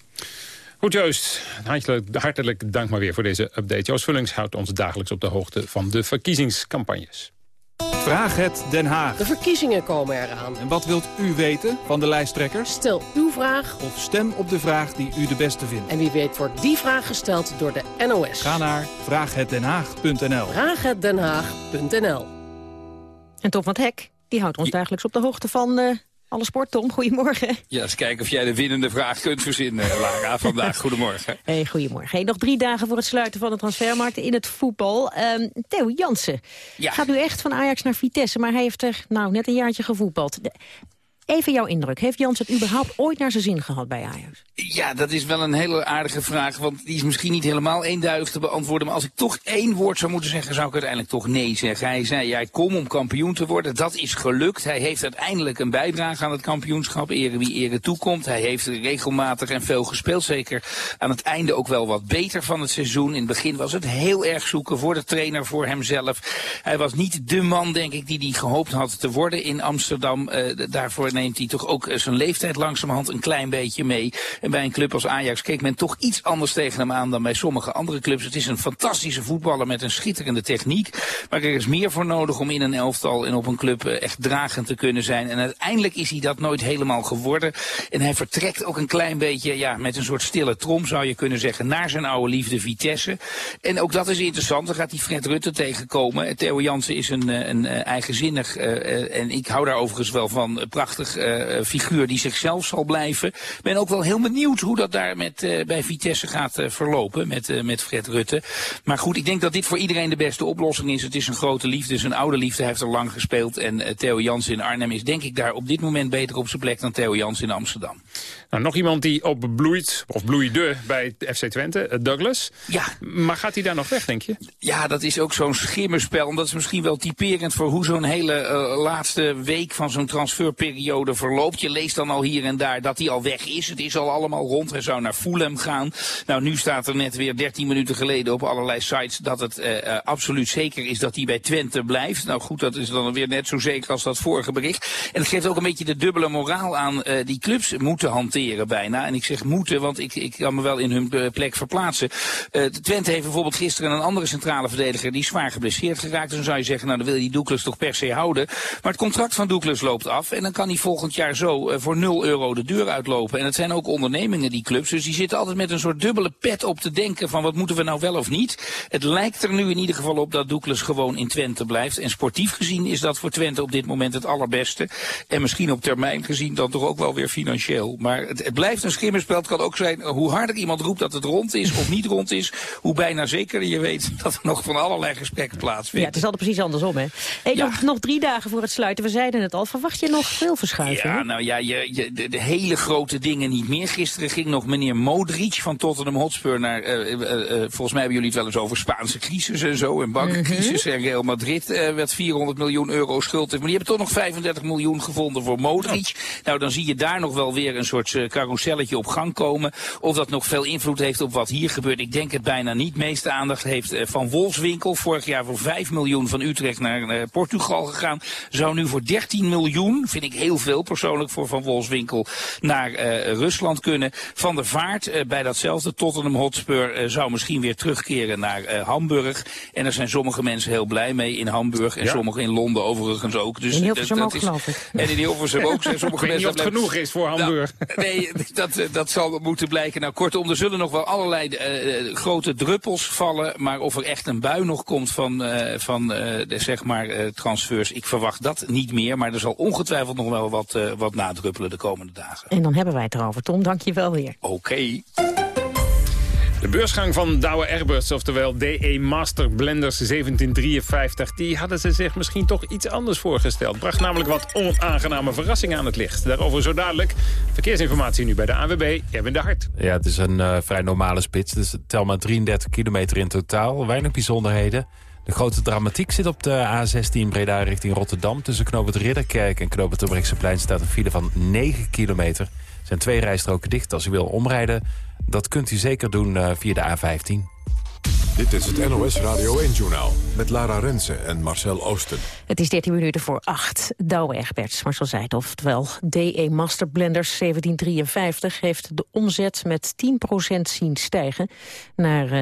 Goed Joost, hartelijk, hartelijk dank maar weer voor deze update. Joost Vullings houdt ons dagelijks op de hoogte van de verkiezingscampagnes. Vraag het Den Haag. De verkiezingen komen eraan. En wat wilt u weten van de lijsttrekkers? Stel uw vraag. Of stem op de vraag die u de beste vindt. En wie weet wordt die vraag gesteld door de NOS. Ga naar vraaghetdenhaag.nl Vraaghetdenhaag.nl En Tom van het Hek, die houdt ons dagelijks op de hoogte van... Uh, alle sport, Tom. Goedemorgen. Ja, eens kijken of jij de winnende vraag kunt verzinnen, Lara, vandaag. Goedemorgen. Hey, goedemorgen. Hey, nog drie dagen voor het sluiten van de transfermarkt in het voetbal. Um, Theo Jansen ja. gaat nu echt van Ajax naar Vitesse, maar hij heeft er nou net een jaartje gevoetbald. Even jouw indruk. Heeft Jans het überhaupt ooit naar zijn zin gehad bij Ajax? Ja, dat is wel een hele aardige vraag. Want die is misschien niet helemaal eenduidig te beantwoorden. Maar als ik toch één woord zou moeten zeggen, zou ik uiteindelijk toch nee zeggen. Hij zei, jij kom om kampioen te worden. Dat is gelukt. Hij heeft uiteindelijk een bijdrage aan het kampioenschap. Ere wie ere toekomt. Hij heeft regelmatig en veel gespeeld. Zeker aan het einde ook wel wat beter van het seizoen. In het begin was het heel erg zoeken voor de trainer, voor hemzelf. Hij was niet de man, denk ik, die hij gehoopt had te worden in Amsterdam. Uh, daarvoor neemt hij toch ook zijn leeftijd langzamerhand een klein beetje mee. En bij een club als Ajax keek men toch iets anders tegen hem aan dan bij sommige andere clubs. Het is een fantastische voetballer met een schitterende techniek. Maar er is meer voor nodig om in een elftal en op een club echt dragend te kunnen zijn. En uiteindelijk is hij dat nooit helemaal geworden. En hij vertrekt ook een klein beetje ja, met een soort stille trom, zou je kunnen zeggen, naar zijn oude liefde Vitesse. En ook dat is interessant. Dan gaat hij Fred Rutte tegenkomen. Theo Jansen is een, een eigenzinnig, en ik hou daar overigens wel van, prachtig prachtig eh, figuur die zichzelf zal blijven. ben ook wel heel benieuwd hoe dat daar met, eh, bij Vitesse gaat eh, verlopen met, eh, met Fred Rutte. Maar goed, ik denk dat dit voor iedereen de beste oplossing is. Het is een grote liefde, is een oude liefde. Heeft er lang gespeeld. En eh, Theo Jansen in Arnhem is denk ik daar op dit moment beter op zijn plek dan Theo Jansen in Amsterdam. Nou, nog iemand die opbloeit, of bloeide bij FC Twente, eh, Douglas. Ja. Maar gaat hij daar nog weg, denk je? Ja, dat is ook zo'n schimmerspel. En dat is misschien wel typerend voor hoe zo'n hele eh, laatste week van zo'n transferperiode verloopt. Je leest dan al hier en daar dat hij al weg is. Het is al allemaal rond. Hij zou naar Fulham gaan. Nou, nu staat er net weer 13 minuten geleden op allerlei sites dat het eh, absoluut zeker is dat hij bij Twente blijft. Nou goed, dat is dan weer net zo zeker als dat vorige bericht. En het geeft ook een beetje de dubbele moraal aan die clubs moeten hanteren bijna. En ik zeg moeten, want ik, ik kan me wel in hun eh, plek verplaatsen. Eh, Twente heeft bijvoorbeeld gisteren een andere centrale verdediger die zwaar geblesseerd geraakt. Dus dan zou je zeggen, nou dan wil je die Douglas toch per se houden. Maar het contract van Douglas loopt af en dan kan hij volgend jaar zo eh, voor 0 euro de deur uitlopen. En het zijn ook ondernemingen, die clubs. Dus die zitten altijd met een soort dubbele pet op te denken van wat moeten we nou wel of niet. Het lijkt er nu in ieder geval op dat Douglas gewoon in Twente blijft. En sportief gezien is dat voor Twente op dit moment het allerbeste. En misschien op termijn gezien dan toch ook wel weer financieel. Maar het, het blijft een schimmerspel. Het kan ook zijn, eh, hoe harder iemand roept dat het rond is of niet rond is, hoe bijna zeker je weet dat er nog van allerlei gesprekken Ja, plaatsvinden. het is altijd precies andersom, hè? Hey, nog, nog drie dagen voor het sluiten. We zeiden het al. Verwacht je nog veel verschuivingen? Ja, nou ja, je, je, de, de hele grote dingen niet meer. Gisteren ging nog meneer Modric van Tottenham Hotspur naar... eh, eh, volgens mij hebben jullie het wel eens over Spaanse crisis en zo. En bankencrisis. En Real Madrid werd 400 miljoen euro schuld. Maar die hebben toch nog 35 miljoen gevonden voor Modric. Nou, dan zie je daar nog wel weer een soort eh, carouselletje op gang komen. Of dat nog veel invloed heeft op wat hier gebeurt. Ik denk het bijna niet. Meeste aandacht heeft eh, Van Wolfswinkel. Vorig jaar voor 5 miljoen van Utrecht naar eh, Portugal gegaan. Zou nu voor 13 miljoen, vind ik heel veel persoonlijk voor Van Wolfswinkel, naar eh, Rusland kunnen. Van der Vaart bij datzelfde Tottenham Hotspur zou misschien weer terugkeren naar eh, Hamburg. En daar zijn sommige mensen heel blij mee in Hamburg. En Ja. sommigen in Londen overigens ook. Dus In dat- Hilversum dat ook, is- geloof ik. En in Hilversum ook zijn Ik sommige niet mensen... of het genoeg is voor Hamburg. Nou, nee, dat, eh, dat zal moeten blijken. Nou, kortom, er zullen nog wel allerlei eh, eh, grote druppels vallen. Maar of er echt een bui nog komt van, eh, van de, zeg maar, transfers, ik verwacht dat niet meer. Maar er zal ongetwijfeld nog wel wat, wat nadruppelen de komende dagen. En dan hebben wij het erover. Tom, dank je wel weer. Oké. De beursgang van Douwe Airbus, oftewel DE Master Blenders 1753... die hadden ze zich misschien toch iets anders voorgesteld. Bracht namelijk wat onaangename verrassingen aan het licht. Daarover zo dadelijk. Verkeersinformatie nu bij de AWB, Erwin de Hart. Ja, het is een eh, vrij normale spits. Dus tel maar 33 kilometer in totaal. Weinig bijzonderheden. De grote dramatiek zit op de A16 Breda richting Rotterdam. Tussen Knoop het Ridderkerk en Knoop het Brechtseplein staat een file van 9 kilometer. Zijn twee rijstroken dicht. Als u wil omrijden, dat kunt u zeker doen eh, via de A15. Dit is het NOS Radio 1-journaal met Lara Rensen en Marcel Oosten. Het is 13 minuten voor 8. Douwe Egberts, Marcel zei het, oftewel DE Master Blenders 1753... heeft de omzet met 10% zien stijgen naar eh,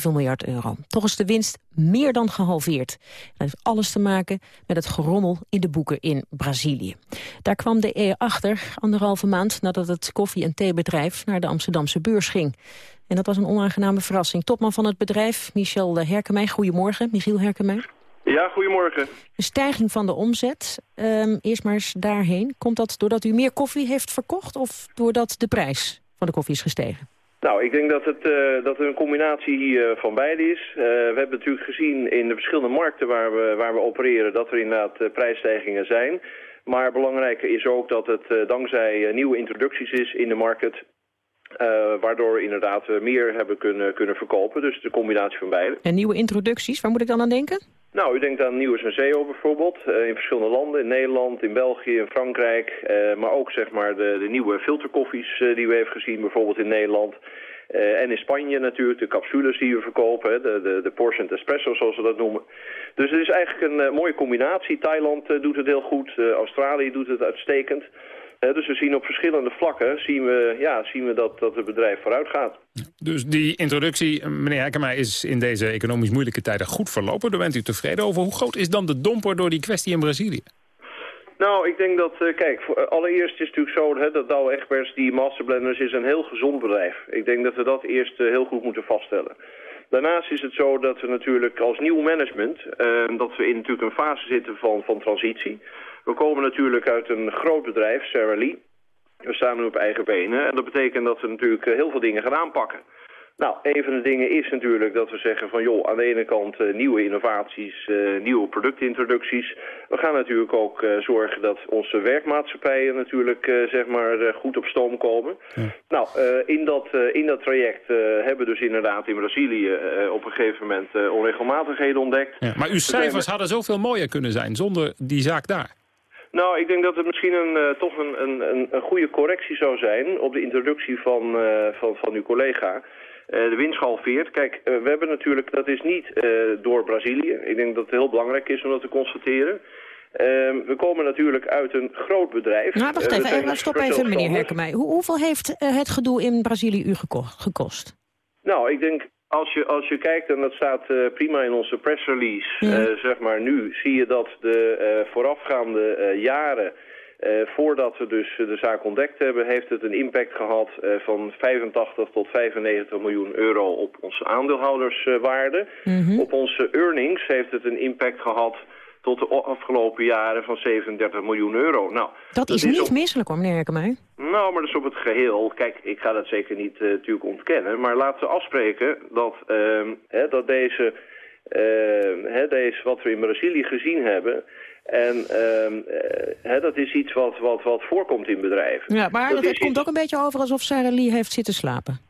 2,7 miljard euro. Toch is de winst meer dan gehalveerd. Dat heeft alles te maken met het gerommel in de boeken in Brazilië. Daar kwam de E achter anderhalve maand nadat het koffie- en theebedrijf... naar de Amsterdamse beurs ging. En dat was een onaangename verrassing. Topman van het bedrijf, Michel Herkemij. Goedemorgen, Michiel Herkemij. Ja, goedemorgen. Een stijging van de omzet. Ehm, eerst maar eens daarheen. Komt dat doordat u meer koffie heeft verkocht... of doordat de prijs van de koffie is gestegen? Nou, ik denk dat het, eh, dat er een combinatie eh, van beide is. Eh, we hebben natuurlijk gezien in de verschillende markten waar we, waar we opereren... dat er inderdaad prijsstijgingen zijn. Maar belangrijker is ook dat het dankzij nieuwe introducties is in de markt... eh, waardoor we inderdaad eh, meer hebben kunnen, kunnen verkopen. Dus de combinatie van beide. En nieuwe introducties, waar moet ik dan aan denken? Nou, u denkt aan Nieuwe Senseo bijvoorbeeld, eh, in verschillende landen, in Nederland, in België, in Frankrijk. eh, maar ook zeg maar de, de nieuwe filterkoffies die we hebben gezien, bijvoorbeeld in Nederland. En in Spanje natuurlijk, de capsules die we verkopen, de, de, de portion espresso zoals we dat noemen. Dus het is eigenlijk een mooie combinatie. Thailand doet het heel goed, Australië doet het uitstekend. Eh, dus we zien op verschillende vlakken zien we, ja, zien we dat, dat het bedrijf vooruit gaat. Dus die introductie, eh, meneer Herkema, is in deze economisch moeilijke tijden goed verlopen. Daar bent u tevreden over. Hoe groot is dan de domper door die kwestie in Brazilië? Nou, ik denk dat, eh, kijk, voor- allereerst is het natuurlijk zo hè, dat Douwe Egberts, die Masterblenders, is een heel gezond bedrijf. Ik denk dat we dat eerst eh, heel goed moeten vaststellen. Daarnaast is het zo dat we natuurlijk als nieuw management, eh, dat we in natuurlijk een fase zitten van, van transitie. We komen natuurlijk uit een groot bedrijf, Sarah Lee. We staan nu op eigen benen en dat betekent dat we natuurlijk heel veel dingen gaan aanpakken. Nou, een van de dingen is natuurlijk dat we zeggen van joh, aan de ene kant uh, nieuwe innovaties, uh, nieuwe productintroducties. We gaan natuurlijk ook uh, zorgen dat onze werkmaatschappijen natuurlijk zeg maar goed op stoom komen. Ja. Nou, in, dat, in dat traject hebben we dus inderdaad in Brazilië op een gegeven moment onregelmatigheden ontdekt. Ja, maar uw cijfers hadden zoveel mooier kunnen zijn zonder die zaak daar. Nou, ik denk dat het misschien een, uh, toch een, een, een goede correctie zou zijn op de introductie van, uh, van, van uw collega. Uh, de winst gehalveerd. Kijk, we hebben natuurlijk, dat is niet door Brazilië. Ik denk dat het heel belangrijk is om dat te constateren. Ehm, we komen natuurlijk uit een groot bedrijf. Nou, wacht even, even stop even, meneer Herkemij. Hoe, hoeveel heeft het gedoe in Brazilië u gekost? Nou, ik denk als je, als je kijkt, en dat staat uh, prima in onze press release, ja. uh, zeg maar nu, zie je dat de uh, voorafgaande jaren, voordat we dus de zaak ontdekt hebben, heeft het een impact gehad van 85 tot 95 miljoen euro op onze aandeelhouderswaarde. -hmm. Op onze earnings heeft het een impact gehad tot de afgelopen jaren van 37 miljoen euro. Nou, dat, is, niet op... misselijk hoor, meneer Herkemij. Nou, maar dat is op het geheel. Kijk, ik ga dat zeker niet uh, natuurlijk ontkennen. Maar laten we afspreken dat, uh, hè, dat deze, uh, hè, deze, wat we in Brazilië gezien hebben... En hè, dat is iets wat, wat, wat voorkomt in bedrijven. Ja, maar dat het komt iets... ook een beetje over alsof Sarah Lee heeft zitten slapen.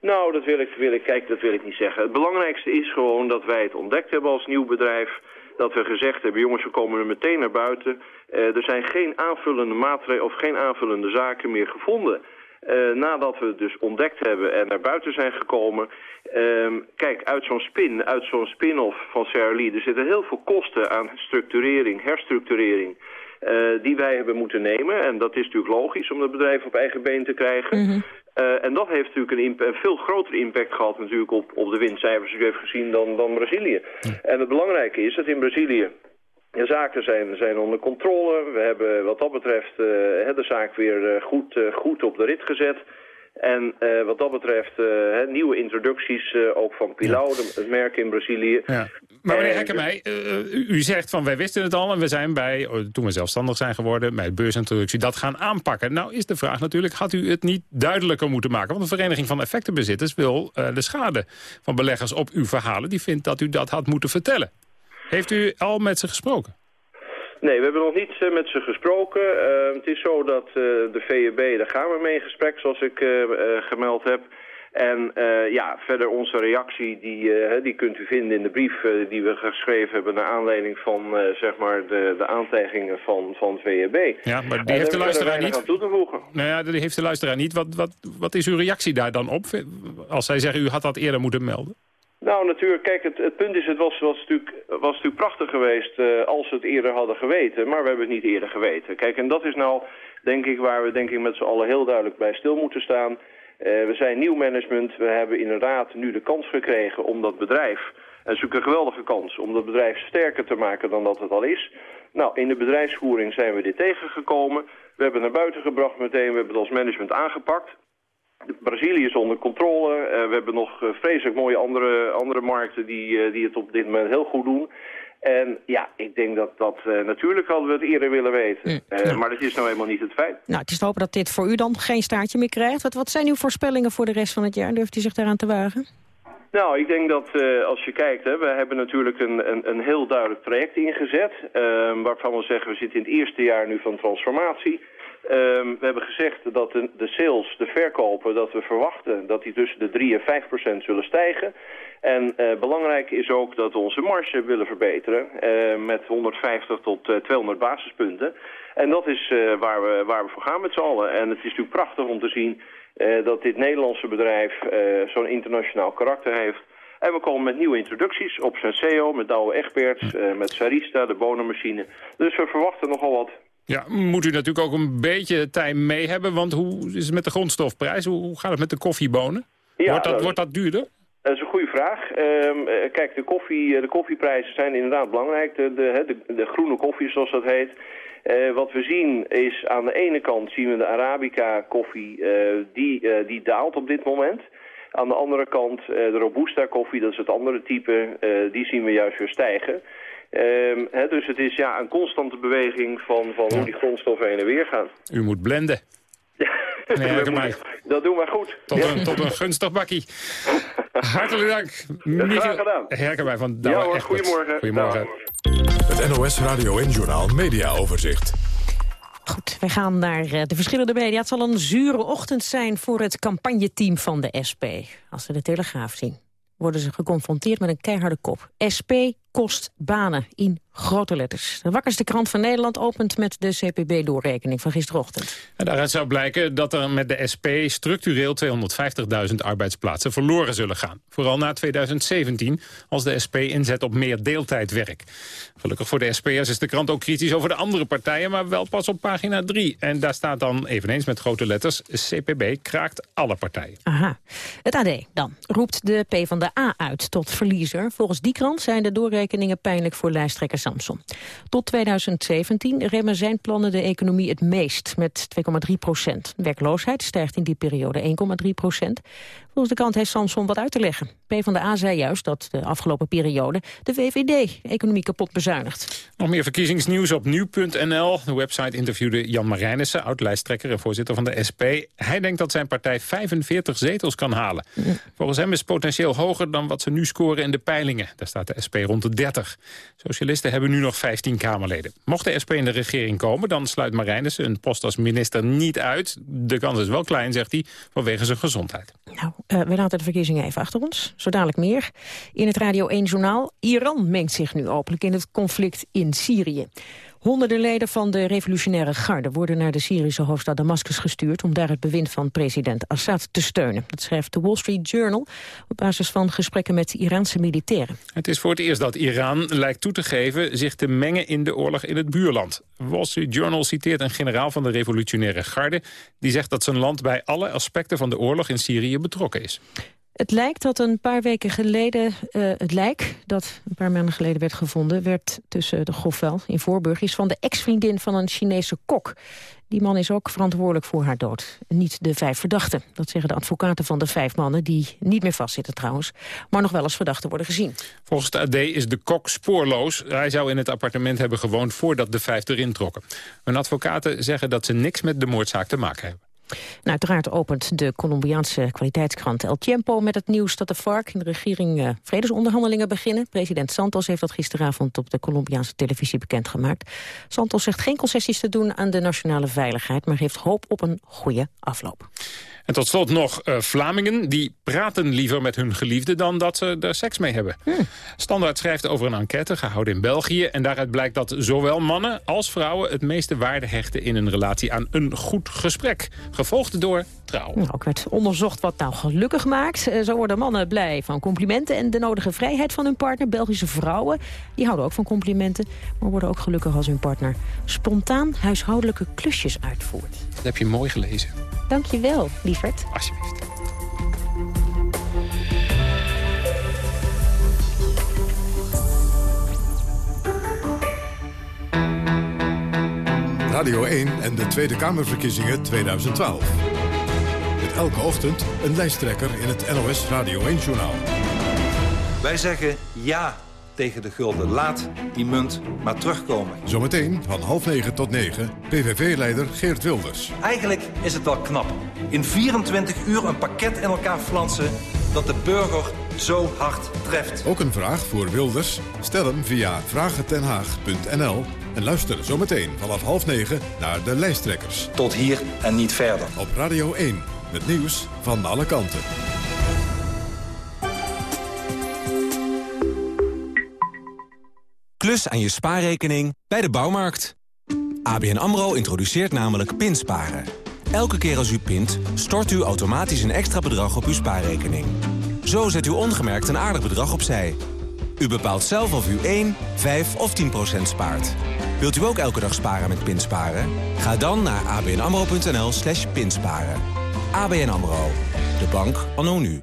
Nou, dat wil ik, wil ik, kijk, dat wil ik niet zeggen. Het belangrijkste is gewoon dat wij het ontdekt hebben als nieuw bedrijf dat we gezegd hebben, jongens, we komen er meteen naar buiten. Uh, er zijn geen aanvullende maatregelen of geen aanvullende zaken meer gevonden. Uh, nadat we het dus ontdekt hebben en naar buiten zijn gekomen. Uh, kijk, uit zo'n spin, uit zo'n spin-off van Lee... er zitten heel veel kosten aan structurering, herstructurering... Uh, die wij hebben moeten nemen. En dat is natuurlijk logisch om het bedrijf op eigen been te krijgen. -hmm. Uh, en dat heeft natuurlijk een, een, veel grotere impact gehad natuurlijk op, op de winstcijfers die u heeft gezien dan, dan Brazilië. En het belangrijke is dat in Brazilië de zaken zijn, zijn onder controle. We hebben wat dat betreft uh, de zaak weer goed, goed op de rit gezet. En uh, wat dat betreft uh, nieuwe introducties, uh, ook van Pilau, ja. het merk in Brazilië. Ja. Maar meneer Hekkemij, u, u zegt van wij wisten het al en we zijn bij, oh, toen we zelfstandig zijn geworden, bij beursintroductie, dat gaan aanpakken. Nou is de vraag natuurlijk, had u het niet duidelijker moeten maken? Want de Vereniging van Effectenbezitters wil de schade van beleggers op uw verhalen, die vindt dat u dat had moeten vertellen. Heeft u al met ze gesproken? Nee, we hebben nog niet met ze gesproken. Uh, het is zo dat de VEB, daar gaan we mee in gesprek, zoals ik gemeld heb. En ja, verder onze reactie, die, die kunt u vinden in de brief die we geschreven hebben... naar aanleiding van zeg maar de, de aantijgingen van, van VEB. Ja, maar die heeft de luisteraar niet. Toe te voegen. Nou ja, die heeft de luisteraar niet. Wat, wat, wat is uw reactie daar dan op? Als zij zeggen, u had dat eerder moeten melden. Nou, natuurlijk, kijk, het, het punt is, het was, was, natuurlijk, was natuurlijk prachtig geweest uh, als we het eerder hadden geweten, maar we hebben het niet eerder geweten. Kijk, en dat is nou, denk ik, waar we denk ik met z'n allen heel duidelijk bij stil moeten staan. Uh, we zijn nieuw management, we hebben inderdaad nu de kans gekregen om dat bedrijf, en is natuurlijk een geweldige kans, om dat bedrijf sterker te maken dan dat het al is. Nou, in de bedrijfsvoering zijn we dit tegengekomen. We hebben het naar buiten gebracht meteen, we hebben het als management aangepakt. Brazilië is onder controle. Uh, we hebben nog vreselijk mooie andere, andere markten die, die het op dit moment heel goed doen. En ja, ik denk dat dat... natuurlijk hadden we het eerder willen weten. Mm, ja. Maar dat is nou helemaal niet het feit. Nou, het is te hopen dat dit voor u dan geen staartje meer krijgt. Wat, wat zijn uw voorspellingen voor de rest van het jaar? Durft u zich daaraan te wagen? Nou, ik denk dat uh, als je kijkt, hè, we hebben natuurlijk een, een, een heel duidelijk traject ingezet. Waarvan we zeggen, we zitten in het eerste jaar nu van transformatie. Um, we hebben gezegd dat de, de, sales, de verkopen, dat we verwachten dat die tussen de 3 en 5 procent zullen stijgen. En uh, belangrijk is ook dat we onze marge willen verbeteren uh, met 150 tot uh, 200 basispunten. En dat is waar, we, waar we voor gaan met z'n allen. En het is natuurlijk prachtig om te zien dat dit Nederlandse bedrijf zo'n internationaal karakter heeft. En we komen met nieuwe introducties op Senseo, met Douwe Egberts, met Sarista, de bonenmachine. Dus we verwachten nogal wat. Ja, moet u natuurlijk ook een beetje tijd mee hebben, want hoe is het met de grondstofprijs? Hoe gaat het met de koffiebonen? Ja, wordt, dat, wordt dat duurder? Dat is een goede vraag. Um, kijk, de, koffie, de koffieprijzen zijn inderdaad belangrijk. De, de, de, de groene koffie, zoals dat heet. Uh, wat we zien is aan de ene kant zien we de Arabica koffie, uh, die, uh, die daalt op dit moment. Aan de andere kant de Robusta koffie, dat is het andere type, die zien we juist weer stijgen. Ehm, dus het is ja, een constante beweging van, van hoe die grondstoffen heen en weer gaan. U moet blenden. Nee, Herkenbij. moeten- dat doen we goed. Tot, Ja. een, tot een gunstig bakkie. Hartelijk dank. Graag gedaan. Herkenbij van Ja Douwe hoor, Egberts. goedemorgen. Goedemorgen. Het NOS Radio en Journaal Media Overzicht. Goed, wij gaan naar eh, de verschillende media. Het zal een zure ochtend zijn voor het campagneteam van de SP. Als ze de Telegraaf zien, worden ze geconfronteerd met een keiharde kop. SP kost banen in grote letters. De wakkerste krant van Nederland opent met de CPB-doorrekening van gisterochtend. En daaruit zou blijken dat er met de SP structureel 250.000 arbeidsplaatsen verloren zullen gaan. Vooral na 2017, als de SP inzet op meer deeltijdwerk. Gelukkig voor de SP'ers is de krant ook kritisch over de andere partijen, maar wel pas op pagina 3. En daar staat dan eveneens met grote letters, CPB kraakt alle partijen. Aha. Het AD dan roept de PvdA uit tot verliezer. Volgens die krant zijn de doorrekeningen pijnlijk voor lijsttrekker Samson. Tot 2017 remmen zijn plannen de economie het meest met 2,3 procent. Werkloosheid stijgt in die periode 1,3 procent. Volgens de krant heeft Samson wat uit te leggen. PvdA zei juist dat de afgelopen periode de VVD economie kapot bezuinigt. Nog meer verkiezingsnieuws op nu.nl. De website interviewde Jan Marijnissen, oud-lijsttrekker en voorzitter van de SP. Hij denkt dat zijn partij 45 zetels kan halen. Volgens hem is het potentieel hoger dan wat ze nu scoren in de peilingen. Daar staat de SP rond de 30. Socialisten hebben nu nog 15 Kamerleden. Mocht de SP in de regering komen, dan sluit Marijnissen een post als minister niet uit. De kans is wel klein, zegt hij, vanwege zijn gezondheid. Nou, eh, we laten de verkiezingen even achter ons. Zo dadelijk meer. In het Radio 1-journaal. Iran mengt zich nu openlijk in het conflict in Syrië. Honderden leden van de revolutionaire garde worden naar de Syrische hoofdstad Damascus gestuurd om daar het bewind van president Assad te steunen. Dat schrijft de Wall Street Journal op basis van gesprekken met Iraanse militairen. Het is voor het eerst dat Iran lijkt toe te geven zich te mengen in de oorlog in het buurland. Wall Street Journal citeert een generaal van de revolutionaire garde... die zegt dat zijn land bij alle aspecten van de oorlog in Syrië betrokken is. Het lijkt dat een paar weken geleden, eh, het lijk dat een paar maanden geleden werd gevonden, werd tussen de Golfvel in Voorburg, is van de ex-vriendin van een Chinese kok. Die man is ook verantwoordelijk voor haar dood. Niet de vijf verdachten. Dat zeggen de advocaten van de vijf mannen, die niet meer vastzitten trouwens, maar nog wel als verdachten worden gezien. Volgens de AD is de kok spoorloos. Hij zou in het appartement hebben gewoond voordat de vijf erin trokken. Hun advocaten zeggen dat ze niks met de moordzaak te maken hebben. Nou, uiteraard opent de Colombiaanse kwaliteitskrant El Tiempo met het nieuws dat de FARC in de regering eh, vredesonderhandelingen beginnen. President Santos heeft dat gisteravond op de Colombiaanse televisie bekendgemaakt. Santos zegt geen concessies te doen aan de nationale veiligheid, maar heeft hoop op een goede afloop. En tot slot nog eh, Vlamingen. Die praten liever met hun geliefde dan dat ze er seks mee hebben. Standaard schrijft over een enquête gehouden in België. En daaruit blijkt dat zowel mannen als vrouwen het meeste waarde hechten in een relatie aan een goed gesprek. Gevolgd door trouw. Nou, ook werd onderzocht wat nou gelukkig maakt. Eh, Zo worden mannen blij van complimenten en de nodige vrijheid van hun partner. Belgische vrouwen, die houden ook van complimenten. Maar worden ook gelukkig als hun partner spontaan huishoudelijke klusjes uitvoert. Dat heb je mooi gelezen. Dank je wel, lieverd. Alsjeblieft. Radio 1 en de Tweede Kamerverkiezingen 2012. Met elke ochtend een lijsttrekker in het NOS Radio 1-journaal. Wij zeggen ja tegen de gulden. Laat die munt maar terugkomen. Zometeen van half negen tot negen PVV-leider Geert Wilders. Eigenlijk is het wel knap. In 24 uur een pakket in elkaar flansen dat de burger zo hard treft. Ook een vraag voor Wilders? Stel hem via vragentenhaag.nl en luister zometeen vanaf half negen naar de lijsttrekkers. Tot hier en niet verder. Op Radio 1, het nieuws van alle kanten. Aan je spaarrekening bij de bouwmarkt. ABN AMRO introduceert namelijk pinsparen. Elke keer als u pint, stort u automatisch een extra bedrag op uw spaarrekening. Zo zet u ongemerkt een aardig bedrag opzij. U bepaalt zelf of u 1, 5 of 10 procent spaart. Wilt u ook elke dag sparen met pinsparen? Ga dan naar abnamro.nl slash pinsparen. ABN AMRO, de bank anno nu.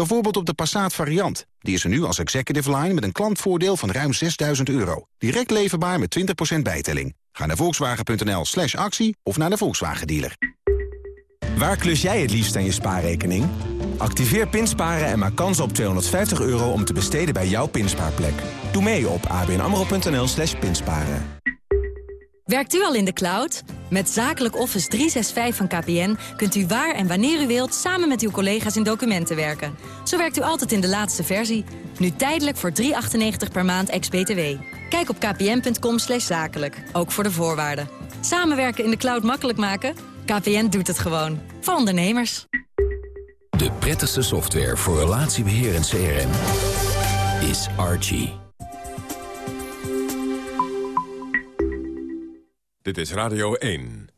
Bijvoorbeeld op de Passat variant. Die is er nu als executive line met een klantvoordeel van ruim 6000 euro. Direct leverbaar met 20% bijtelling. Ga naar volkswagen.nl slash actie of naar de Volkswagen dealer. Waar klus jij het liefst aan je spaarrekening? Activeer Pinsparen en maak kans op 250 euro om te besteden bij jouw pinspaarplek. Doe mee op abnamro.nl slash pinsparen. Werkt u al in de cloud? Met Zakelijk Office 365 van KPN kunt u waar en wanneer u wilt... samen met uw collega's in documenten werken. Zo werkt u altijd in de laatste versie. Nu tijdelijk voor 3,98 per maand ex-BTW. Kijk op kpn.com zakelijk, ook voor de voorwaarden. Samenwerken in de cloud makkelijk maken? KPN doet het gewoon. Voor ondernemers. De prettigste software voor relatiebeheer en CRM is Archie. Dit is Radio 1.